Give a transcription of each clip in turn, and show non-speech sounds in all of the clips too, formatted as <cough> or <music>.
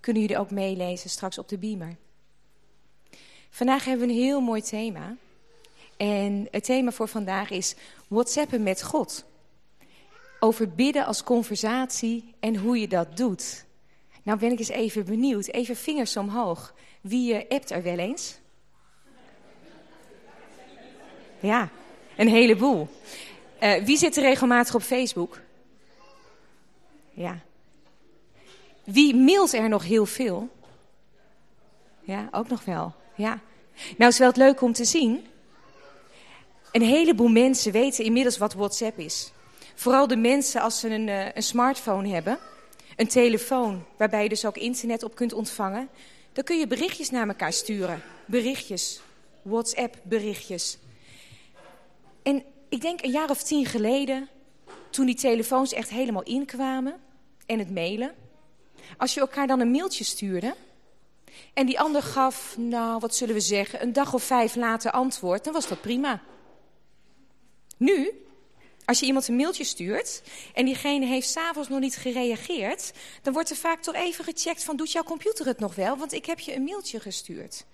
kunnen jullie ook meelezen straks op de beamer. Vandaag hebben we een heel mooi thema. En het thema voor vandaag is WhatsAppen met God. Over bidden als conversatie en hoe je dat doet. Nou ben ik eens even benieuwd. Even vingers omhoog. Wie uh, appt er wel eens? Ja, een heleboel. Uh, wie zit er regelmatig op Facebook? Ja. Wie mailt er nog heel veel? Ja, ook nog wel. Ja. Nou is wel het leuk om te zien. Een heleboel mensen weten inmiddels wat WhatsApp is. Vooral de mensen als ze een, uh, een smartphone hebben, een telefoon waarbij je dus ook internet op kunt ontvangen, dan kun je berichtjes naar elkaar sturen. Berichtjes, WhatsApp berichtjes. En ik denk een jaar of tien geleden, toen die telefoons echt helemaal inkwamen en het mailen. Als je elkaar dan een mailtje stuurde en die ander gaf, nou wat zullen we zeggen, een dag of vijf later antwoord, dan was dat prima. Nu, als je iemand een mailtje stuurt en diegene heeft s'avonds nog niet gereageerd, dan wordt er vaak toch even gecheckt van doet jouw computer het nog wel, want ik heb je een mailtje gestuurd.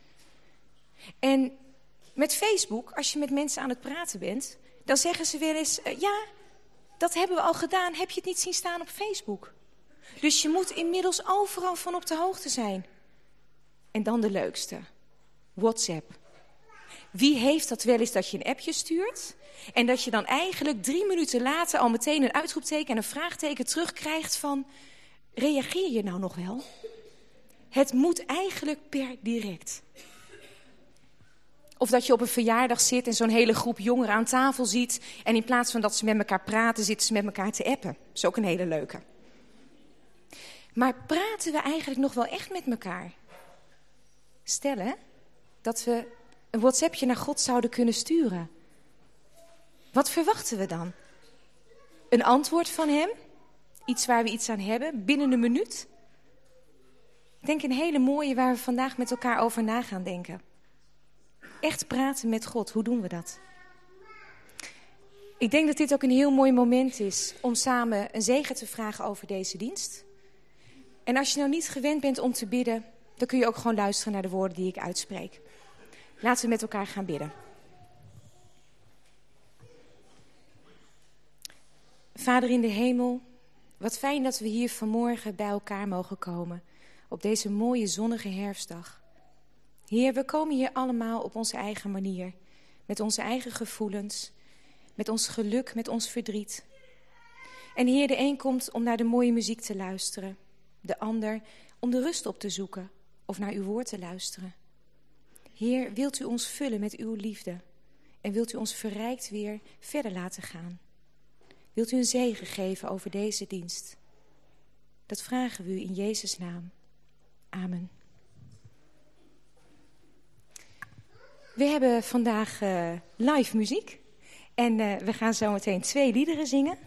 En met Facebook, als je met mensen aan het praten bent, dan zeggen ze wel eens, uh, ja, dat hebben we al gedaan, heb je het niet zien staan op Facebook? Dus je moet inmiddels overal van op de hoogte zijn. En dan de leukste, WhatsApp. Wie heeft dat wel eens dat je een appje stuurt en dat je dan eigenlijk drie minuten later al meteen een uitroepteken en een vraagteken terugkrijgt van, reageer je nou nog wel? Het moet eigenlijk per direct. Of dat je op een verjaardag zit en zo'n hele groep jongeren aan tafel ziet. En in plaats van dat ze met elkaar praten, zitten ze met elkaar te appen. Dat is ook een hele leuke. Maar praten we eigenlijk nog wel echt met elkaar? Stellen dat we een WhatsAppje naar God zouden kunnen sturen. Wat verwachten we dan? Een antwoord van hem? Iets waar we iets aan hebben, binnen een minuut? Ik denk een hele mooie waar we vandaag met elkaar over na gaan denken. Echt praten met God, hoe doen we dat? Ik denk dat dit ook een heel mooi moment is om samen een zegen te vragen over deze dienst. En als je nou niet gewend bent om te bidden, dan kun je ook gewoon luisteren naar de woorden die ik uitspreek. Laten we met elkaar gaan bidden. Vader in de hemel, wat fijn dat we hier vanmorgen bij elkaar mogen komen. Op deze mooie zonnige herfstdag. Heer, we komen hier allemaal op onze eigen manier. Met onze eigen gevoelens. Met ons geluk, met ons verdriet. En Heer, de een komt om naar de mooie muziek te luisteren. De ander om de rust op te zoeken of naar uw woord te luisteren. Heer, wilt u ons vullen met uw liefde en wilt u ons verrijkt weer verder laten gaan. Wilt u een zegen geven over deze dienst? Dat vragen we u in Jezus' naam. Amen. We hebben vandaag uh, live muziek en uh, we gaan zo meteen twee liederen zingen.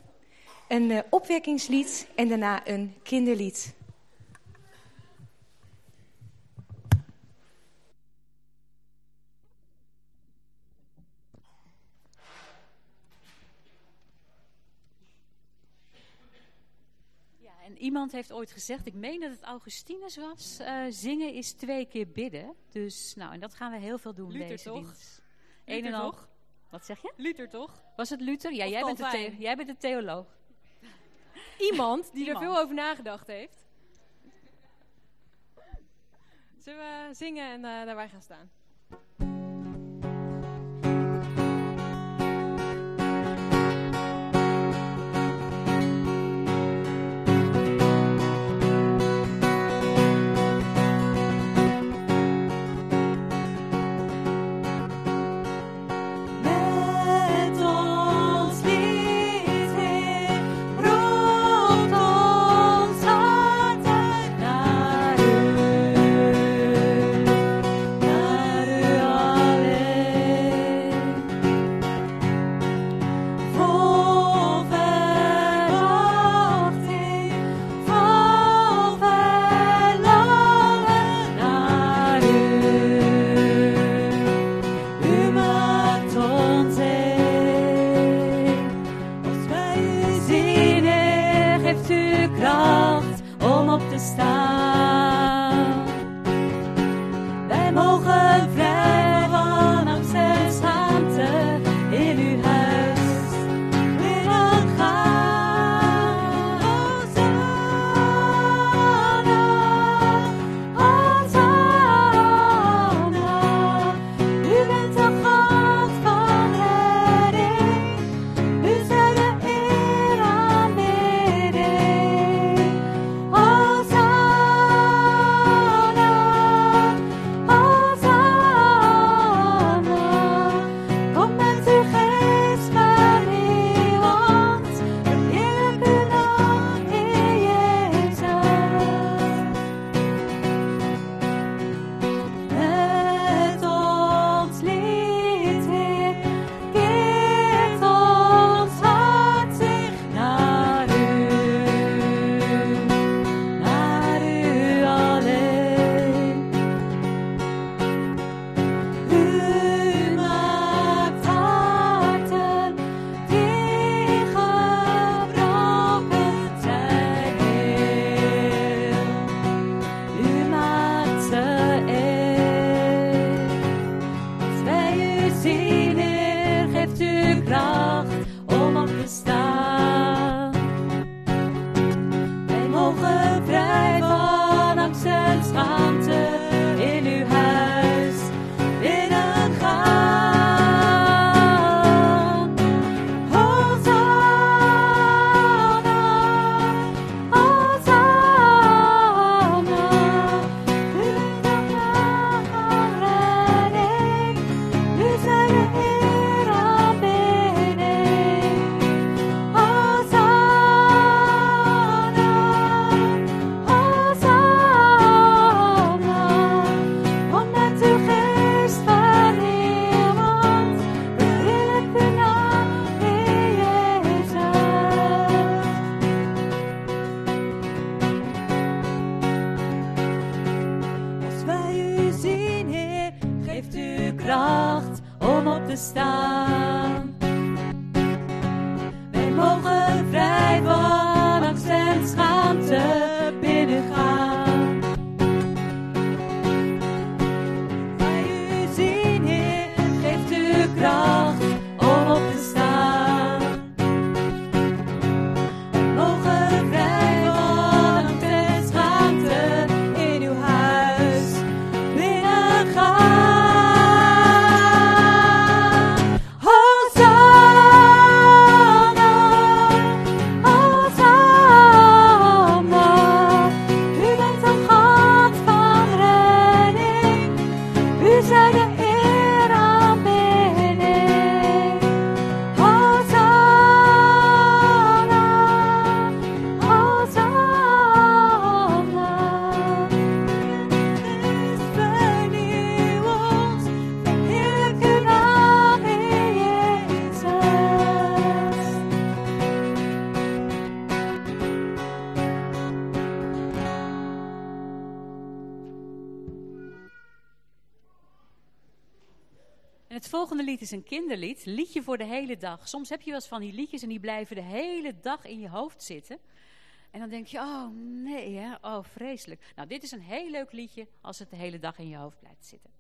Een uh, opwekkingslied en daarna een kinderlied. Iemand heeft ooit gezegd, ik meen dat het Augustinus was, uh, zingen is twee keer bidden. Dus, nou, en dat gaan we heel veel doen Luther, deze toch? dienst. Een en al. Wat zeg je? Luther toch? Was het Luther? Ja, jij bent, de jij bent de theoloog. <laughs> Iemand die Iemand. er veel over nagedacht heeft. Zullen we zingen en uh, daarbij gaan staan? Is een kinderlied, liedje voor de hele dag. Soms heb je wel eens van die liedjes en die blijven de hele dag in je hoofd zitten. En dan denk je, oh nee, hè? oh vreselijk. Nou, dit is een heel leuk liedje als het de hele dag in je hoofd blijft zitten.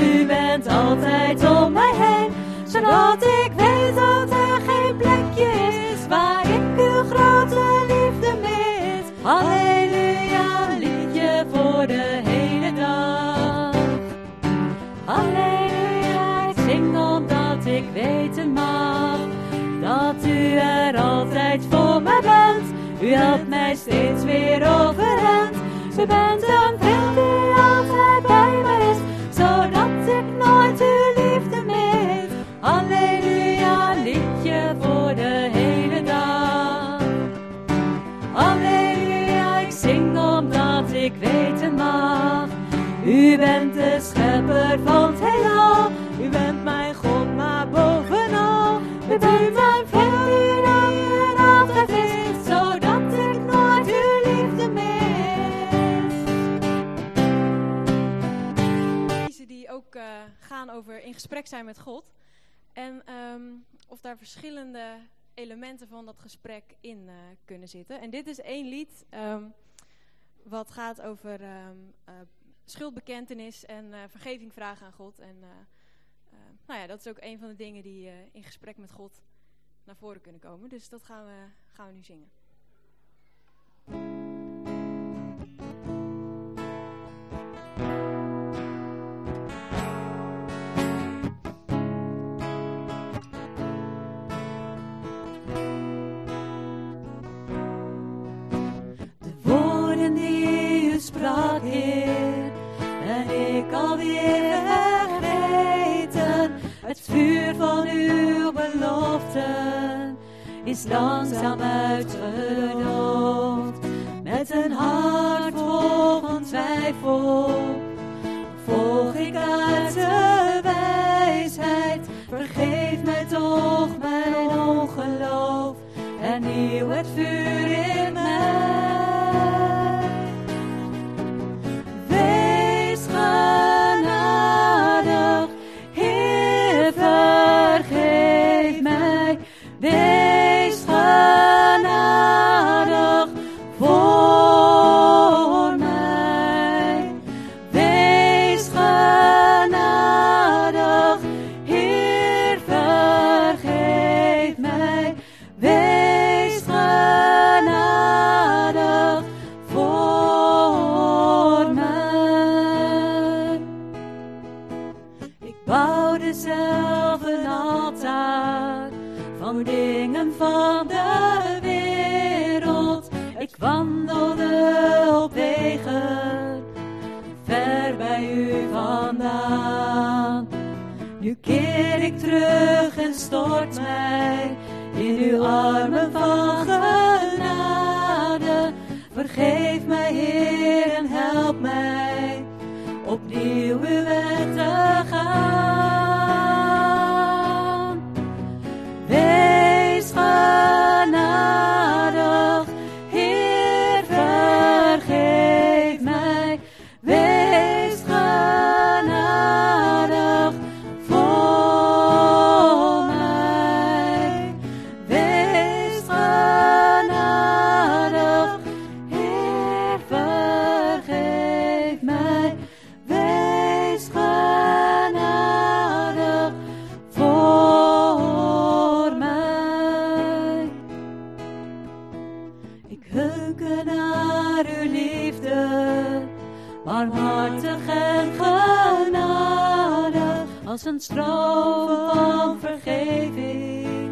U bent altijd om mij heen. Zodat ik weet dat er geen plekje is waar ik uw grote liefde mis. Halleluja, liedje voor de hele dag. Halleluja, ik zing omdat ik weten mag dat u er altijd voor mij bent. U helpt mij steeds weer overeind. U bent een vriend die altijd ik nooit uw liefde mis. Halleluja, liedje voor de hele dag. Halleluja, ik zing omdat ik weten mag. U bent de schepper van het heelal. U bent mijn God, maar bovenal. U bent mijn over in gesprek zijn met God. En ehm, of daar verschillende elementen van dat gesprek in eh, kunnen zitten. En dit is één lied ehm, wat gaat over ehm, eh, schuldbekentenis en eh, vergeving vragen aan God. En nou ja, dat is ook een van de dingen die in gesprek met God naar voren kunnen komen. Dus dat gaan we, gaan we nu zingen. Is langzaam uitgedoofd. Met een hart vol van twijfel volg ik uit de wijsheid. Vergeef mij toch mijn ongeloof en nieuw het vuur in thought een stroom van vergeving,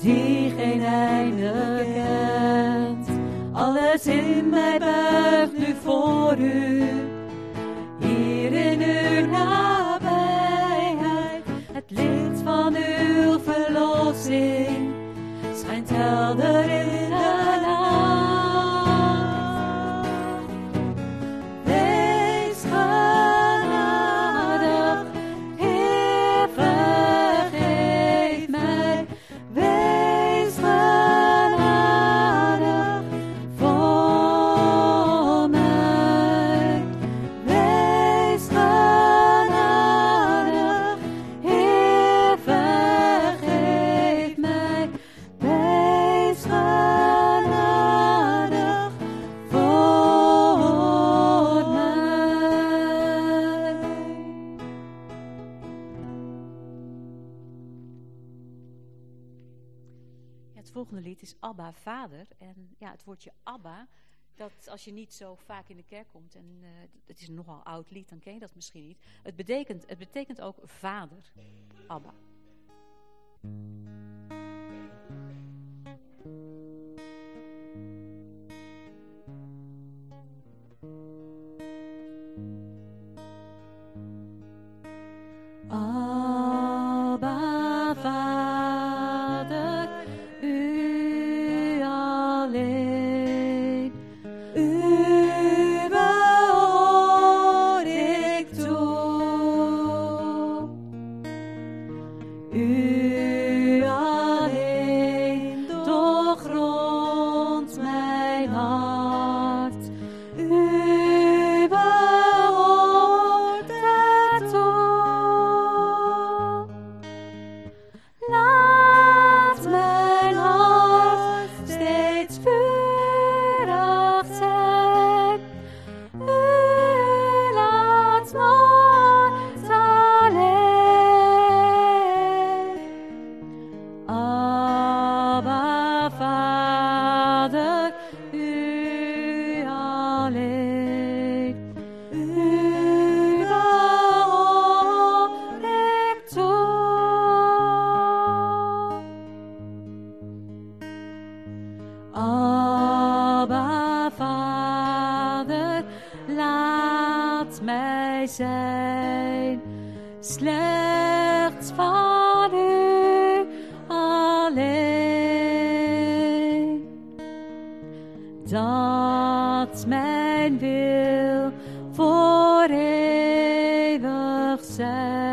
die geen einde kent. Alles in mij buigt nu voor u, hier in uw nabijheid. Het licht van uw verlossing schijnt helder in Vader. En ja, het woordje Abba, dat als je niet zo vaak in de kerk komt, en eh, het is nogal oud lied, dan ken je dat misschien niet. Het betekent, het betekent ook vader, Abba. Abba, zijn. Slechts van u alleen. Dat mijn wil voor eeuwig zij.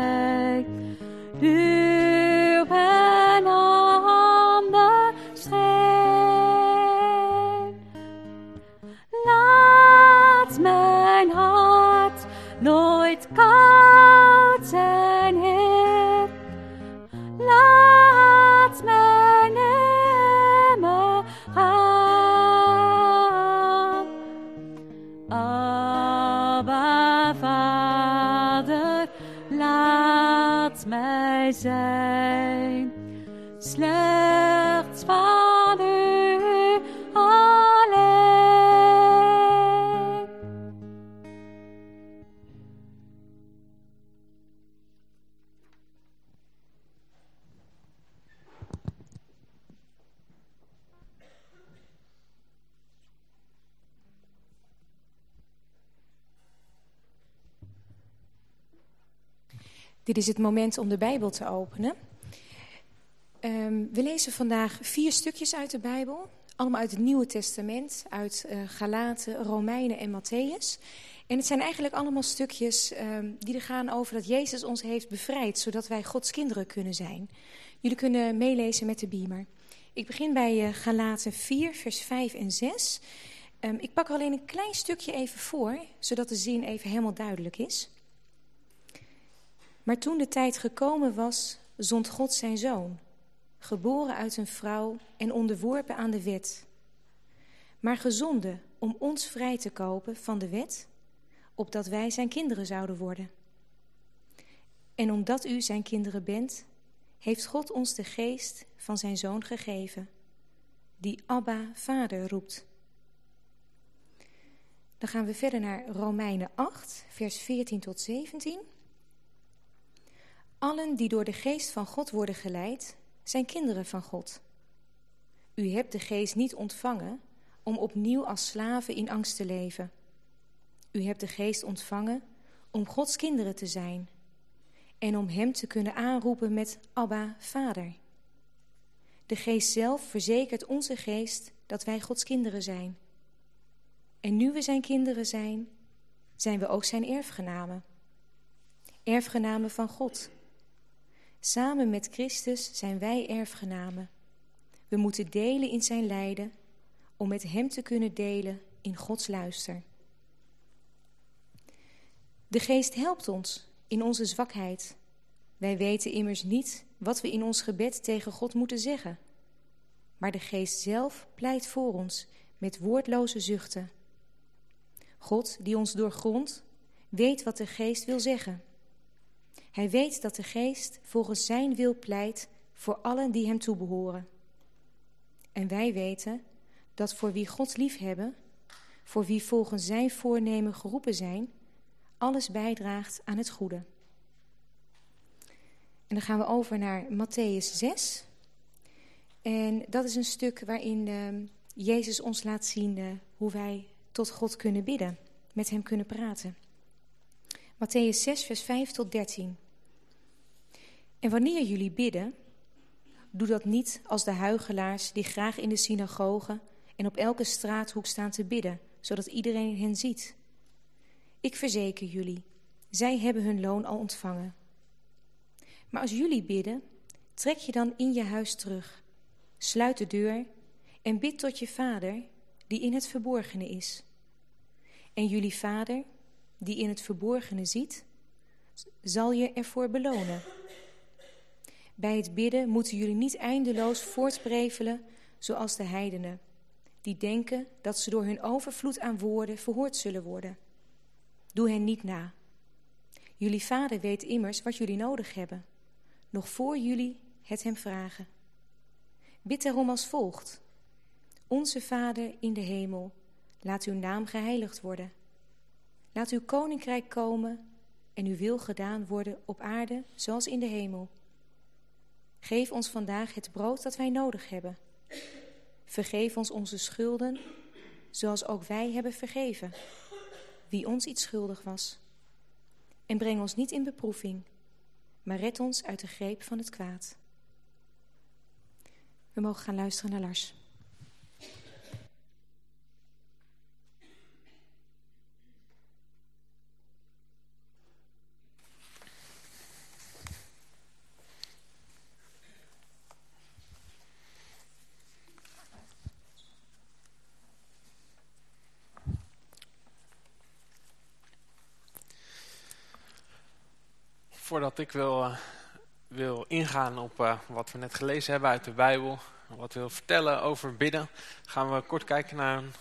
Dit is het moment om de Bijbel te openen. Ehm, we lezen vandaag vier stukjes uit de Bijbel. Allemaal uit het Nieuwe Testament, uit uh, Galaten, Romeinen en Matthäus. En het zijn eigenlijk allemaal stukjes ehm, die er gaan over dat Jezus ons heeft bevrijd, zodat wij Gods kinderen kunnen zijn. Jullie kunnen meelezen met de beamer. Ik begin bij uh, Galaten 4, vers 5 en 6. Um, ik pak alleen een klein stukje even voor, zodat de zin even helemaal duidelijk is. Maar toen de tijd gekomen was, zond God zijn zoon, geboren uit een vrouw en onderworpen aan de wet. Maar gezonden om ons vrij te kopen van de wet, opdat wij zijn kinderen zouden worden. En omdat u zijn kinderen bent, heeft God ons de geest van zijn zoon gegeven, die Abba, Vader roept. Dan gaan we verder naar Romeinen 8, vers 14 tot 17. Allen die door de geest van God worden geleid, zijn kinderen van God. U hebt de geest niet ontvangen om opnieuw als slaven in angst te leven. U hebt de geest ontvangen om Gods kinderen te zijn en om Hem te kunnen aanroepen met Abba, Vader. De geest zelf verzekert onze geest dat wij Gods kinderen zijn. En nu we zijn kinderen zijn, zijn we ook zijn erfgenamen. Erfgenamen van God Samen met Christus zijn wij erfgenamen. We moeten delen in zijn lijden om met hem te kunnen delen in Gods luister. De geest helpt ons in onze zwakheid. Wij weten immers niet wat we in ons gebed tegen God moeten zeggen. Maar de geest zelf pleit voor ons met woordloze zuchten. God, die ons doorgrondt, weet wat de geest wil zeggen. Hij weet dat de geest volgens zijn wil pleit voor allen die hem toebehoren. En wij weten dat voor wie God lief hebben, voor wie volgens zijn voornemen geroepen zijn, alles bijdraagt aan het goede. En dan gaan we over naar Matthäus 6. En dat is een stuk waarin uh, Jezus ons laat zien uh, hoe wij tot God kunnen bidden, met hem kunnen praten. Matthäus 6, vers 5 tot 13. En wanneer jullie bidden, doe dat niet als de huigelaars die graag in de synagogen en op elke straathoek staan te bidden, zodat iedereen hen ziet. Ik verzeker jullie, zij hebben hun loon al ontvangen. Maar als jullie bidden, trek je dan in je huis terug, sluit de deur en bid tot je vader die in het verborgene is. En jullie vader, die in het verborgene ziet, zal je ervoor belonen. Bij het bidden moeten jullie niet eindeloos voortbrevelen zoals de heidenen, die denken dat ze door hun overvloed aan woorden verhoord zullen worden. Doe hen niet na. Jullie vader weet immers wat jullie nodig hebben, nog voor jullie het hem vragen. Bid daarom als volgt. Onze Vader in de hemel, laat uw naam geheiligd worden. Laat uw koninkrijk komen en uw wil gedaan worden op aarde zoals in de hemel. Geef ons vandaag het brood dat wij nodig hebben. Vergeef ons onze schulden, zoals ook wij hebben vergeven, wie ons iets schuldig was. En breng ons niet in beproeving, maar red ons uit de greep van het kwaad. We mogen gaan luisteren naar Lars. Voordat ik wil, uh, wil ingaan op uh, wat we net gelezen hebben uit de Bijbel, wat wil vertellen over bidden, gaan we kort kijken naar een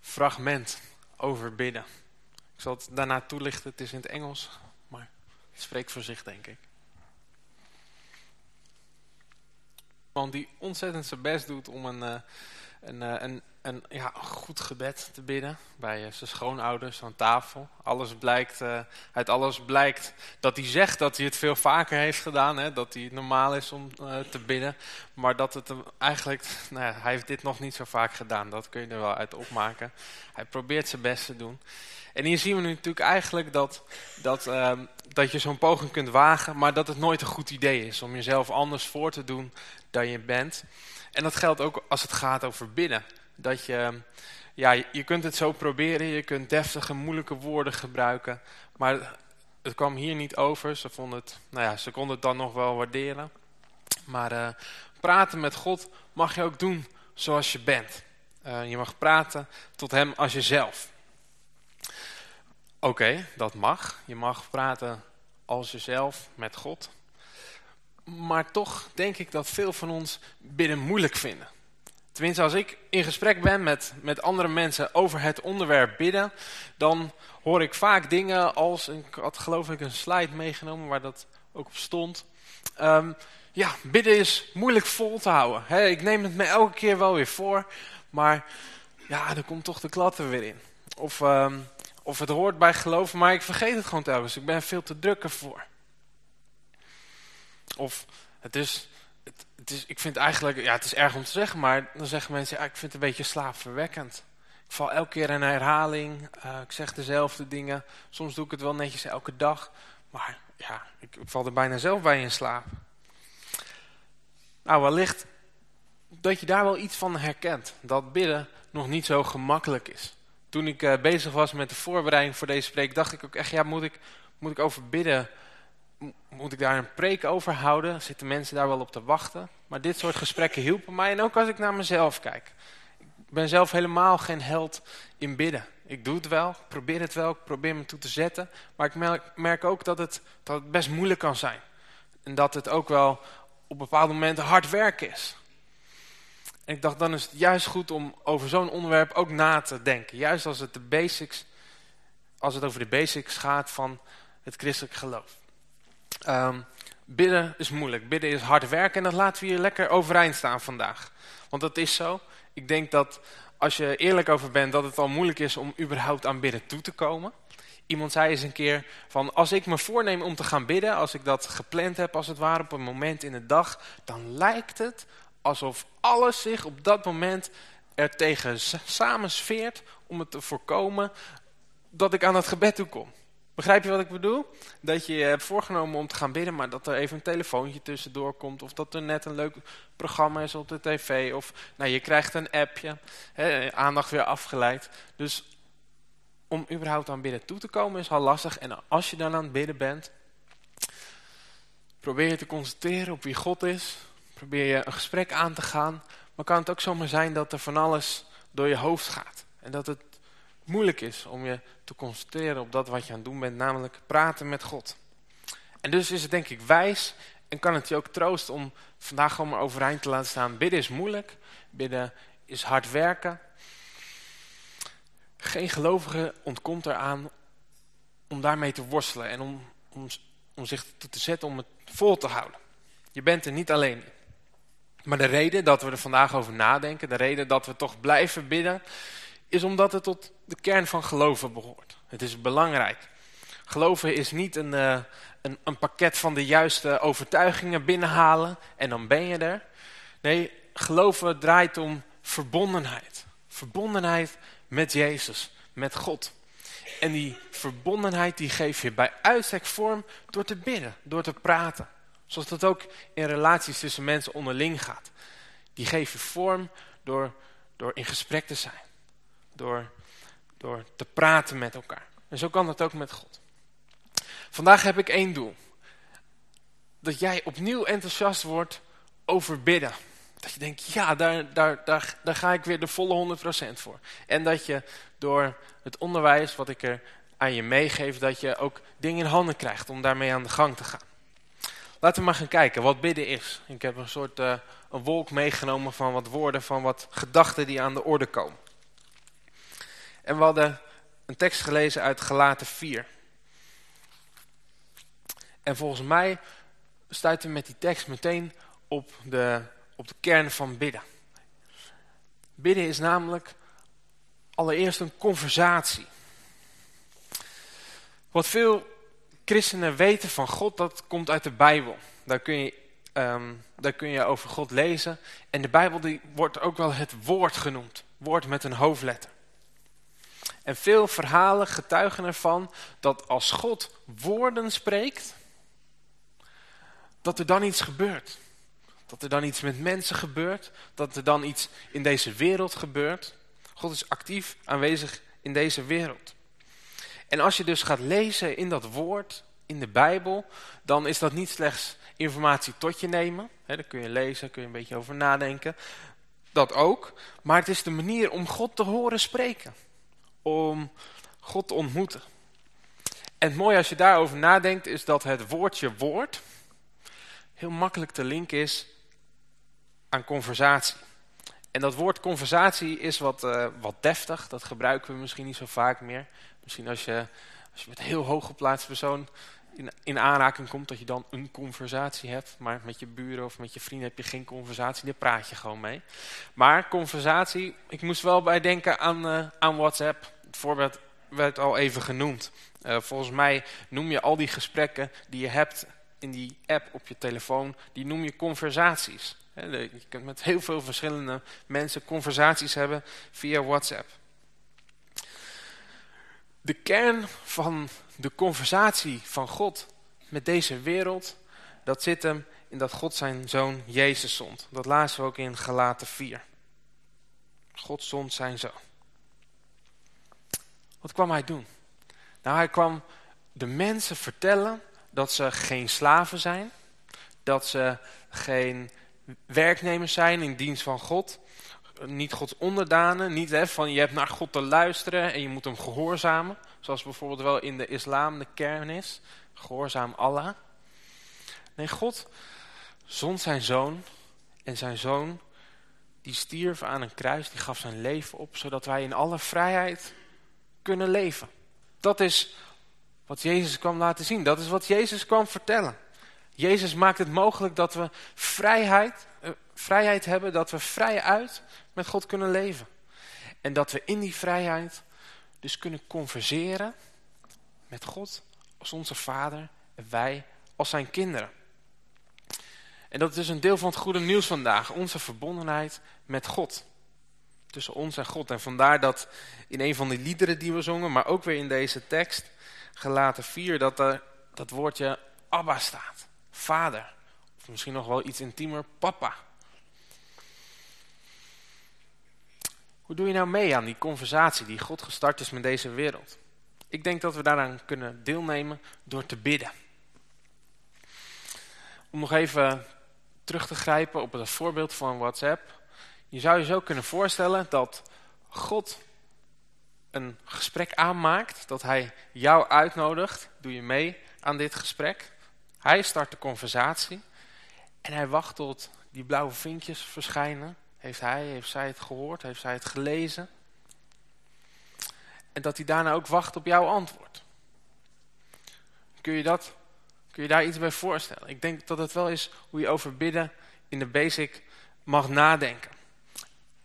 fragment over bidden. Ik zal het daarna toelichten, het is in het Engels, maar het spreekt voor zich denk ik. Want die ontzettend zijn best doet om een, uh, een, een, een ja, goed gebed te bidden bij uh, zijn schoonouders aan tafel. Alles blijkt, uh, uit alles blijkt dat hij zegt dat hij het veel vaker heeft gedaan. Hè, dat hij normaal is om uh, te bidden. Maar dat het eigenlijk, nou ja, hij heeft dit nog niet zo vaak gedaan. Dat kun je er wel uit opmaken. Hij probeert zijn best te doen. En hier zien we nu natuurlijk eigenlijk dat, dat, ehm, dat je zo'n poging kunt wagen, maar dat het nooit een goed idee is om jezelf anders voor te doen dan je bent. En dat geldt ook als het gaat over bidden. Dat je, ja, je kunt het zo proberen, je kunt deftige, moeilijke woorden gebruiken, maar het kwam hier niet over. Ze, vonden het, nou ja, ze konden het dan nog wel waarderen. Maar uh, praten met God mag je ook doen zoals je bent. Uh, je mag praten tot hem als jezelf. Oké, dat mag. Je mag praten als jezelf met God. Maar toch denk ik dat veel van ons bidden moeilijk vinden. Tenminste, als ik in gesprek ben met, met andere mensen over het onderwerp bidden, dan hoor ik vaak dingen als, ik had geloof ik een slide meegenomen waar dat ook op stond. Um, ja, bidden is moeilijk vol te houden. Ik neem het me elke keer wel weer voor, maar ja, er komt toch de klatten weer in. Of, um, of het hoort bij geloven, maar ik vergeet het gewoon telkens. Ik ben veel te druk ervoor. Of het is, het, is, ik vind eigenlijk, ja het is erg om te zeggen, maar dan zeggen mensen, ja, ik vind het een beetje slaapverwekkend. Ik val elke keer in herhaling, uh, ik zeg dezelfde dingen. Soms doe ik het wel netjes elke dag, maar ja, ik, ik val er bijna zelf bij in slaap. Nou, wellicht dat je daar wel iets van herkent. Dat bidden nog niet zo gemakkelijk is. Toen ik uh, bezig was met de voorbereiding voor deze preek, dacht ik ook echt, ja, moet ik, moet ik over bidden, moet ik daar een preek over houden? Zitten mensen daar wel op te wachten? Maar dit soort gesprekken hielpen mij. En ook als ik naar mezelf kijk. Ik ben zelf helemaal geen held in bidden. Ik doe het wel, ik probeer het wel, ik probeer me toe te zetten. Maar ik merk, ook dat het, dat het best moeilijk kan zijn. En dat het ook wel op bepaalde momenten hard werk is. En ik dacht, dan is het juist goed om over zo'n onderwerp ook na te denken. Juist als het, de basics, als het over de basics gaat van het christelijk geloof. Um, bidden is moeilijk, bidden is hard werken en dat laten we hier lekker overeind staan vandaag. Want dat is zo. Ik denk dat als je eerlijk over bent dat het al moeilijk is om überhaupt aan bidden toe te komen. Iemand zei eens een keer van als ik me voorneem om te gaan bidden, als ik dat gepland heb als het ware op een moment in de dag, dan lijkt het alsof alles zich op dat moment er tegen samensfeert om het te voorkomen dat ik aan het gebed toe kom. Begrijp je wat ik bedoel? Dat je je hebt voorgenomen om te gaan bidden, maar dat er even een telefoontje tussendoor komt. Of dat er net een leuk programma is op de tv. Of nou, je krijgt een appje, hè, aandacht weer afgeleid. Dus om überhaupt aan bidden toe te komen is al lastig. En als je dan aan het bidden bent, probeer je te concentreren op wie God is. Probeer je een gesprek aan te gaan. Maar kan het ook zomaar zijn dat er van alles door je hoofd gaat. En dat het moeilijk is om je te concentreren op dat wat je aan het doen bent, namelijk praten met God. En dus is het denk ik wijs en kan het je ook troosten om vandaag gewoon maar overeind te laten staan. Bidden is moeilijk, bidden is hard werken. Geen gelovige ontkomt eraan om daarmee te worstelen en om, om, om zich toe te zetten om het vol te houden. Je bent er niet alleen. Maar de reden dat we er vandaag over nadenken, de reden dat we toch blijven bidden, is omdat het tot de kern van geloven behoort. Het is belangrijk. Geloven is niet een, uh, een, een pakket van de juiste overtuigingen binnenhalen en dan ben je er. Nee, geloven draait om verbondenheid. Verbondenheid met Jezus, met God. En die verbondenheid die geef je bij uitstek vorm door te bidden, door te praten. Zoals dat ook in relaties tussen mensen onderling gaat. Die geef je vorm door, door in gesprek te zijn. Door, door te praten met elkaar. En zo kan dat ook met God. Vandaag heb ik één doel. Dat jij opnieuw enthousiast wordt over bidden. Dat je denkt, ja, daar, daar, daar, daar ga ik weer de volle 100% voor. En dat je door het onderwijs wat ik er aan je meegeef, dat je ook dingen in handen krijgt om daarmee aan de gang te gaan. Laten we maar gaan kijken wat bidden is. Ik heb een soort uh, een wolk meegenomen van wat woorden, van wat gedachten die aan de orde komen. En we hadden een tekst gelezen uit Galaten 4. En volgens mij stuiten we met die tekst meteen op de, op de kern van bidden. Bidden is namelijk allereerst een conversatie. Wat veel christenen weten van God, dat komt uit de Bijbel. Daar kun je, um, daar kun je over God lezen. En de Bijbel die wordt ook wel het woord genoemd. Woord met een hoofdletter. En veel verhalen getuigen ervan dat als God woorden spreekt, dat er dan iets gebeurt. Dat er dan iets met mensen gebeurt, dat er dan iets in deze wereld gebeurt. God is actief aanwezig in deze wereld. En als je dus gaat lezen in dat woord, in de Bijbel, dan is dat niet slechts informatie tot je nemen. He, daar kun je lezen, kun je een beetje over nadenken. Dat ook. Maar het is de manier om God te horen spreken. Om God te ontmoeten. En het mooie als je daarover nadenkt is dat het woordje woord heel makkelijk te linken is aan conversatie. En dat woord conversatie is wat, uh, wat deftig. Dat gebruiken we misschien niet zo vaak meer. Misschien als je, als je met een heel hooggeplaatst persoon in, in aanraking komt, dat je dan een conversatie hebt. Maar met je buren of met je vrienden heb je geen conversatie, daar praat je gewoon mee. Maar conversatie, ik moest wel bij denken aan, uh, aan WhatsApp. Het voorbeeld werd al even genoemd. Uh, volgens mij noem je al die gesprekken die je hebt in die app op je telefoon, die noem je conversaties. Je kunt met heel veel verschillende mensen conversaties hebben via WhatsApp. De kern van de conversatie van God met deze wereld, dat zit hem in dat God zijn zoon Jezus zond. Dat lazen we ook in Galaten 4. God zond zijn zoon. Wat kwam hij doen? Nou, hij kwam de mensen vertellen dat ze geen slaven zijn, dat ze geen werknemers zijn in dienst van God, niet Gods onderdanen, niet hè, van je hebt naar God te luisteren en je moet hem gehoorzamen, zoals bijvoorbeeld wel in de islam de kern is, gehoorzaam Allah. Nee, God zond zijn zoon en zijn zoon die stierf aan een kruis, die gaf zijn leven op, zodat wij in alle vrijheid kunnen leven. Dat is wat Jezus kwam laten zien, dat is wat Jezus kwam vertellen. Jezus maakt het mogelijk dat we vrijheid, uh, vrijheid hebben, dat we vrij uit met God kunnen leven. En dat we in die vrijheid dus kunnen converseren met God als onze vader en wij als zijn kinderen. En dat is dus een deel van het goede nieuws vandaag, onze verbondenheid met God. Tussen ons en God. En vandaar dat in een van die liederen die we zongen, maar ook weer in deze tekst, gelaten 4, dat er dat woordje Abba staat vader. Of misschien nog wel iets intiemer, papa. Hoe doe je nou mee aan die conversatie die God gestart is met deze wereld? Ik denk dat we daaraan kunnen deelnemen door te bidden. Om nog even terug te grijpen op het voorbeeld van WhatsApp. Je zou je zo kunnen voorstellen dat God een gesprek aanmaakt. Dat hij jou uitnodigt. Doe je mee aan dit gesprek. Hij start de conversatie en hij wacht tot die blauwe vinkjes verschijnen. Heeft hij, heeft zij het gehoord, heeft zij het gelezen? En dat hij daarna ook wacht op jouw antwoord. Kun je, dat, kun je daar iets bij voorstellen? Ik denk dat het wel is hoe je over bidden in de basic mag nadenken.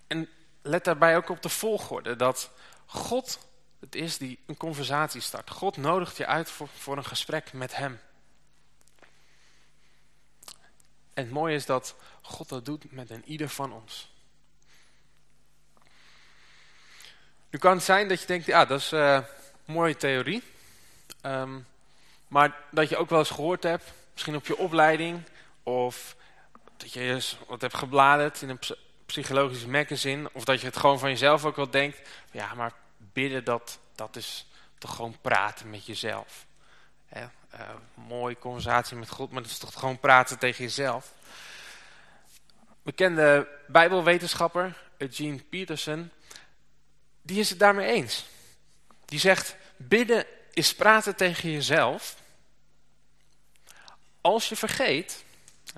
En let daarbij ook op de volgorde. Dat God het is die een conversatie start. God nodigt je uit voor, een gesprek met hem. En het mooie is dat God dat doet met een ieder van ons. Nu kan het zijn dat je denkt, ja dat is een mooie theorie. Um, maar dat je ook wel eens gehoord hebt, misschien op je opleiding. Of dat je eens wat hebt gebladerd in een psychologisch magazine. Of dat je het gewoon van jezelf ook wel denkt. Ja, maar bidden dat, dat is toch gewoon praten met jezelf. Hè? Uh, mooie conversatie met God, maar dat is toch gewoon praten tegen jezelf. Bekende bijbelwetenschapper Eugene Peterson, die is het daarmee eens. Die zegt, bidden is praten tegen jezelf. Als je vergeet,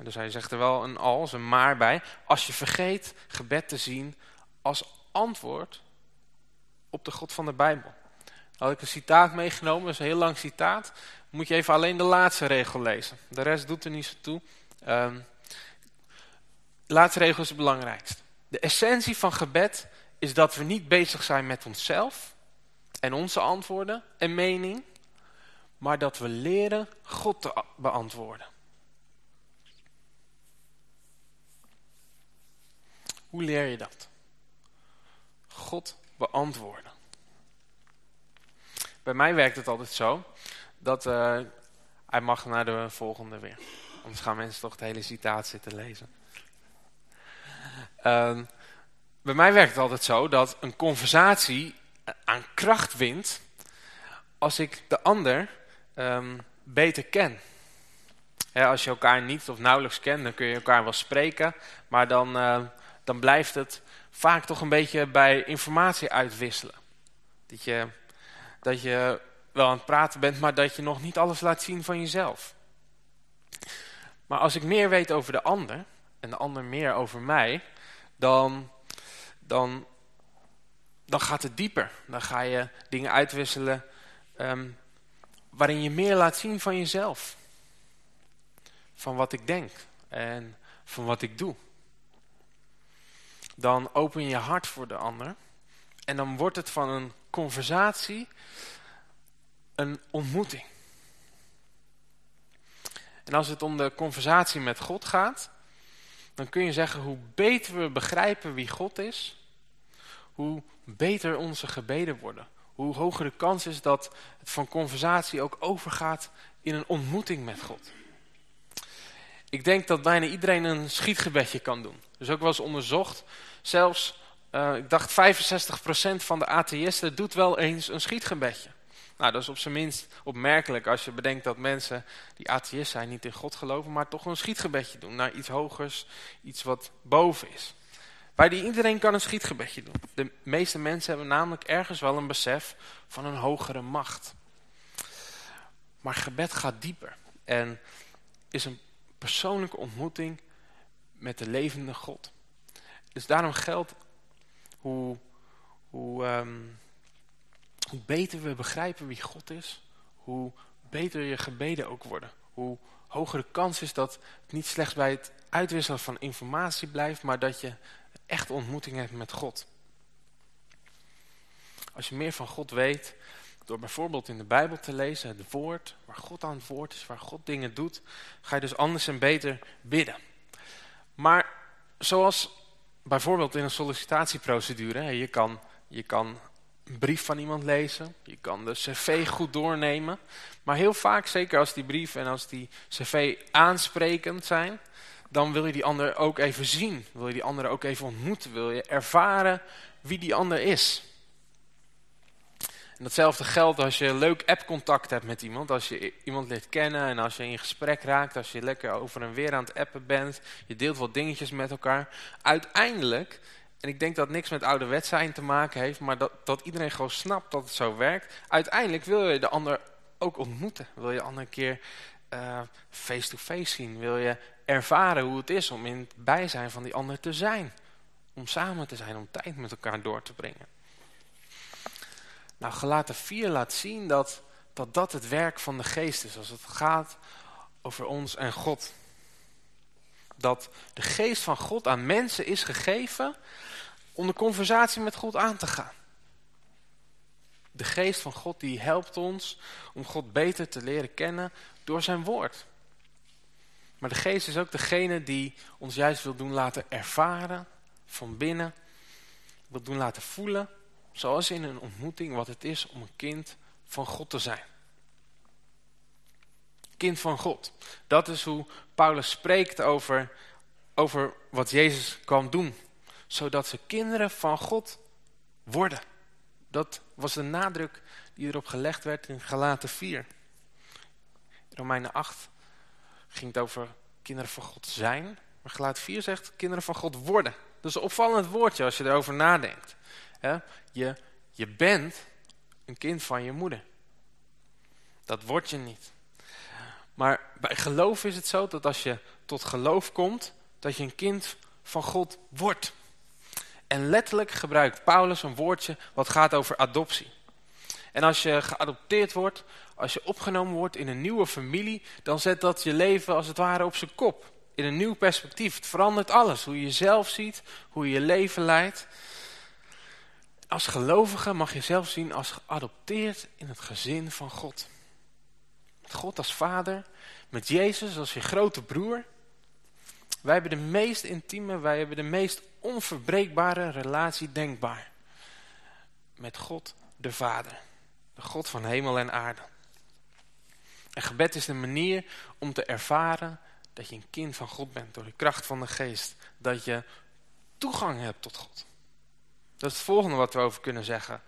dus hij zegt er wel een als, een maar bij. Als je vergeet gebed te zien als antwoord op de God van de Bijbel. Had ik een citaat meegenomen, dat is een heel lang citaat moet je even alleen de laatste regel lezen. De rest doet er niet zo toe. Um, de laatste regel is het belangrijkst. De essentie van gebed is dat we niet bezig zijn met onszelf en onze antwoorden en mening, maar dat we leren God te beantwoorden. Hoe leer je dat? God beantwoorden. bij mij werkt het altijd zo dat uh, hij mag naar de volgende weer. Anders gaan mensen toch de hele citaat zitten lezen. Uh, bij mij werkt het altijd zo dat een conversatie aan kracht wint als ik de ander um, beter ken. als je elkaar niet of nauwelijks kent, dan kun je elkaar wel spreken, maar dan, uh, dan blijft het vaak toch een beetje bij informatie uitwisselen. Dat je, dat je wel aan het praten bent, maar dat je nog niet alles laat zien van jezelf. Maar als ik meer weet over de ander, en de ander meer over mij, dan, dan, dan gaat het dieper. Dan ga je dingen uitwisselen um, waarin je meer laat zien van jezelf. Van wat ik denk en van wat ik doe. Dan open je hart voor de ander. En dan wordt het van een conversatie een ontmoeting. En als het om de conversatie met God gaat, dan kun je zeggen hoe beter we begrijpen wie God is, hoe beter onze gebeden worden. Hoe hoger de kans is dat het van conversatie ook overgaat in een ontmoeting met God. Ik denk dat bijna iedereen een schietgebedje kan doen. Dus ook wel eens onderzocht. Zelfs, uh, ik dacht 65% van de atheïsten doet wel eens een schietgebedje. Nou, dat is op zijn minst opmerkelijk als je bedenkt dat mensen die atheïst zijn niet in God geloven, maar toch een schietgebedje doen naar iets hogers, iets wat boven is. Bij die iedereen kan een schietgebedje doen. De meeste mensen hebben namelijk ergens wel een besef van een hogere macht. Maar gebed gaat dieper en is een persoonlijke ontmoeting met de levende God. Dus daarom geldt hoe, hoe, um, hoe beter we begrijpen wie God is, hoe beter je gebeden ook worden. Hoe hoger de kans is dat het niet slechts bij het uitwisselen van informatie blijft, maar dat je echt ontmoeting hebt met God. Als je meer van God weet, door bijvoorbeeld in de Bijbel te lezen, het woord, waar God aan het woord is, waar God dingen doet, ga je dus anders en beter bidden. Maar zoals bijvoorbeeld in een sollicitatieprocedure, je kan, je kan een brief van iemand lezen. Je kan de cv goed doornemen. Maar heel vaak, zeker als die brief en als die cv aansprekend zijn... dan wil je die ander ook even zien. Wil je die ander ook even ontmoeten. Wil je ervaren wie die ander is. En datzelfde geldt als je leuk appcontact hebt met iemand. Als je iemand leert kennen en als je in gesprek raakt. Als je lekker over en weer aan het appen bent. Je deelt wat dingetjes met elkaar. Uiteindelijk en ik denk dat niks met ouderwets zijn te maken heeft, maar dat, dat iedereen gewoon snapt dat het zo werkt. Uiteindelijk wil je de ander ook ontmoeten. Wil je de ander een keer eh, face-to-face -face zien. Wil je ervaren hoe het is om in het bijzijn van die ander te zijn. Om samen te zijn, om tijd met elkaar door te brengen. Nou, gelaten 4 laat zien dat, dat dat het werk van de geest is. Als het gaat over ons en God. Dat de geest van God aan mensen is gegeven om de conversatie met God aan te gaan. De geest van God die helpt ons om God beter te leren kennen door zijn woord. Maar de geest is ook degene die ons juist wil doen laten ervaren van binnen. Wil doen laten voelen, zoals in een ontmoeting, wat het is om een kind van God te zijn. Kind van God. Dat is hoe Paulus spreekt over, over wat Jezus kwam doen zodat ze kinderen van God worden. Dat was de nadruk die erop gelegd werd in Galaten 4. In Romeinen 8 ging het over kinderen van God zijn. Maar Galaten 4 zegt kinderen van God worden. Dat is een opvallend woordje als je erover nadenkt. Je, je bent een kind van je moeder. Dat word je niet. Maar bij geloof is het zo dat als je tot geloof komt, dat je een kind van God wordt. En letterlijk gebruikt Paulus een woordje wat gaat over adoptie. En als je geadopteerd wordt, als je opgenomen wordt in een nieuwe familie, dan zet dat je leven als het ware op zijn kop. In een nieuw perspectief. Het verandert alles. Hoe je jezelf ziet, hoe je je leven leidt. Als gelovige mag je jezelf zien als geadopteerd in het gezin van God. Met God als vader, met Jezus als je grote broer. Wij hebben de meest intieme, wij hebben de meest onverbreekbare relatie denkbaar. Met God de Vader. De God van hemel en aarde. En gebed is de manier om te ervaren dat je een kind van God bent door de kracht van de geest. Dat je toegang hebt tot God. Dat is het volgende wat we over kunnen zeggen.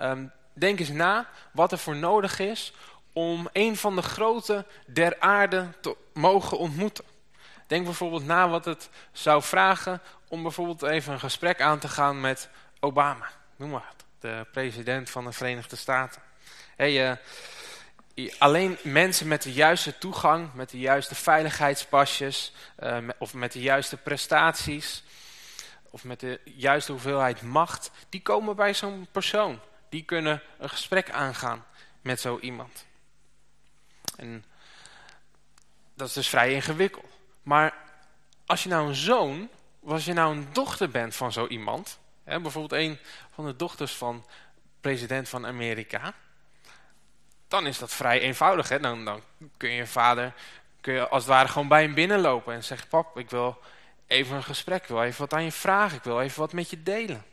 Um, denk eens na wat er voor nodig is om een van de grote der aarde te mogen ontmoeten. Denk bijvoorbeeld na wat het zou vragen om bijvoorbeeld even een gesprek aan te gaan met Obama. Noem maar de president van de Verenigde Staten. Hey, uh, alleen mensen met de juiste toegang, met de juiste veiligheidspasjes, uh, of met de juiste prestaties, of met de juiste hoeveelheid macht, die komen bij zo'n persoon. Die kunnen een gesprek aangaan met zo iemand. En dat is dus vrij ingewikkeld. Maar als je nou een zoon, of als je nou een dochter bent van zo iemand, hè, bijvoorbeeld een van de dochters van president van Amerika, dan is dat vrij eenvoudig. Hè? Dan, dan kun je vader kun je als het ware gewoon bij hem binnenlopen en zeggen, pap, ik wil even een gesprek, wil even wat aan je vragen, ik wil even wat met je delen.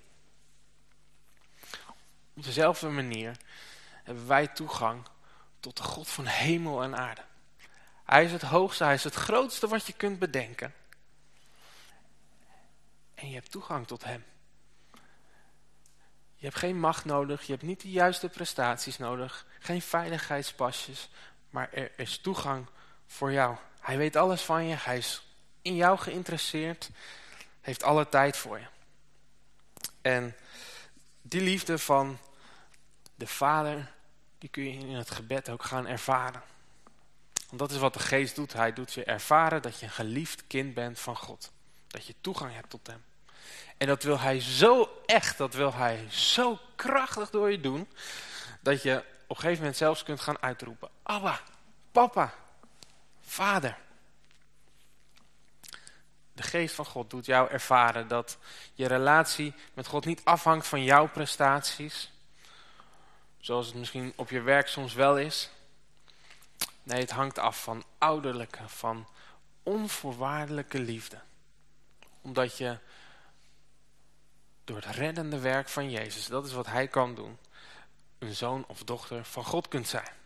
Op dezelfde manier hebben wij toegang tot de God van hemel en aarde. Hij is het hoogste, hij is het grootste wat je kunt bedenken. En je hebt toegang tot hem. Je hebt geen macht nodig, je hebt niet de juiste prestaties nodig, geen veiligheidspasjes, maar er is toegang voor jou. Hij weet alles van je, hij is in jou geïnteresseerd, heeft alle tijd voor je. En die liefde van de Vader, die kun je in het gebed ook gaan ervaren. Want dat is wat de geest doet. Hij doet je ervaren dat je een geliefd kind bent van God. Dat je toegang hebt tot hem. En dat wil hij zo echt, dat wil hij zo krachtig door je doen, dat je op een gegeven moment zelfs kunt gaan uitroepen. Abba, papa, vader. De geest van God doet jou ervaren dat je relatie met God niet afhangt van jouw prestaties. Zoals het misschien op je werk soms wel is. Nee, het hangt af van ouderlijke, van onvoorwaardelijke liefde. Omdat je door het reddende werk van Jezus, dat is wat hij kan doen, een zoon of dochter van God kunt zijn.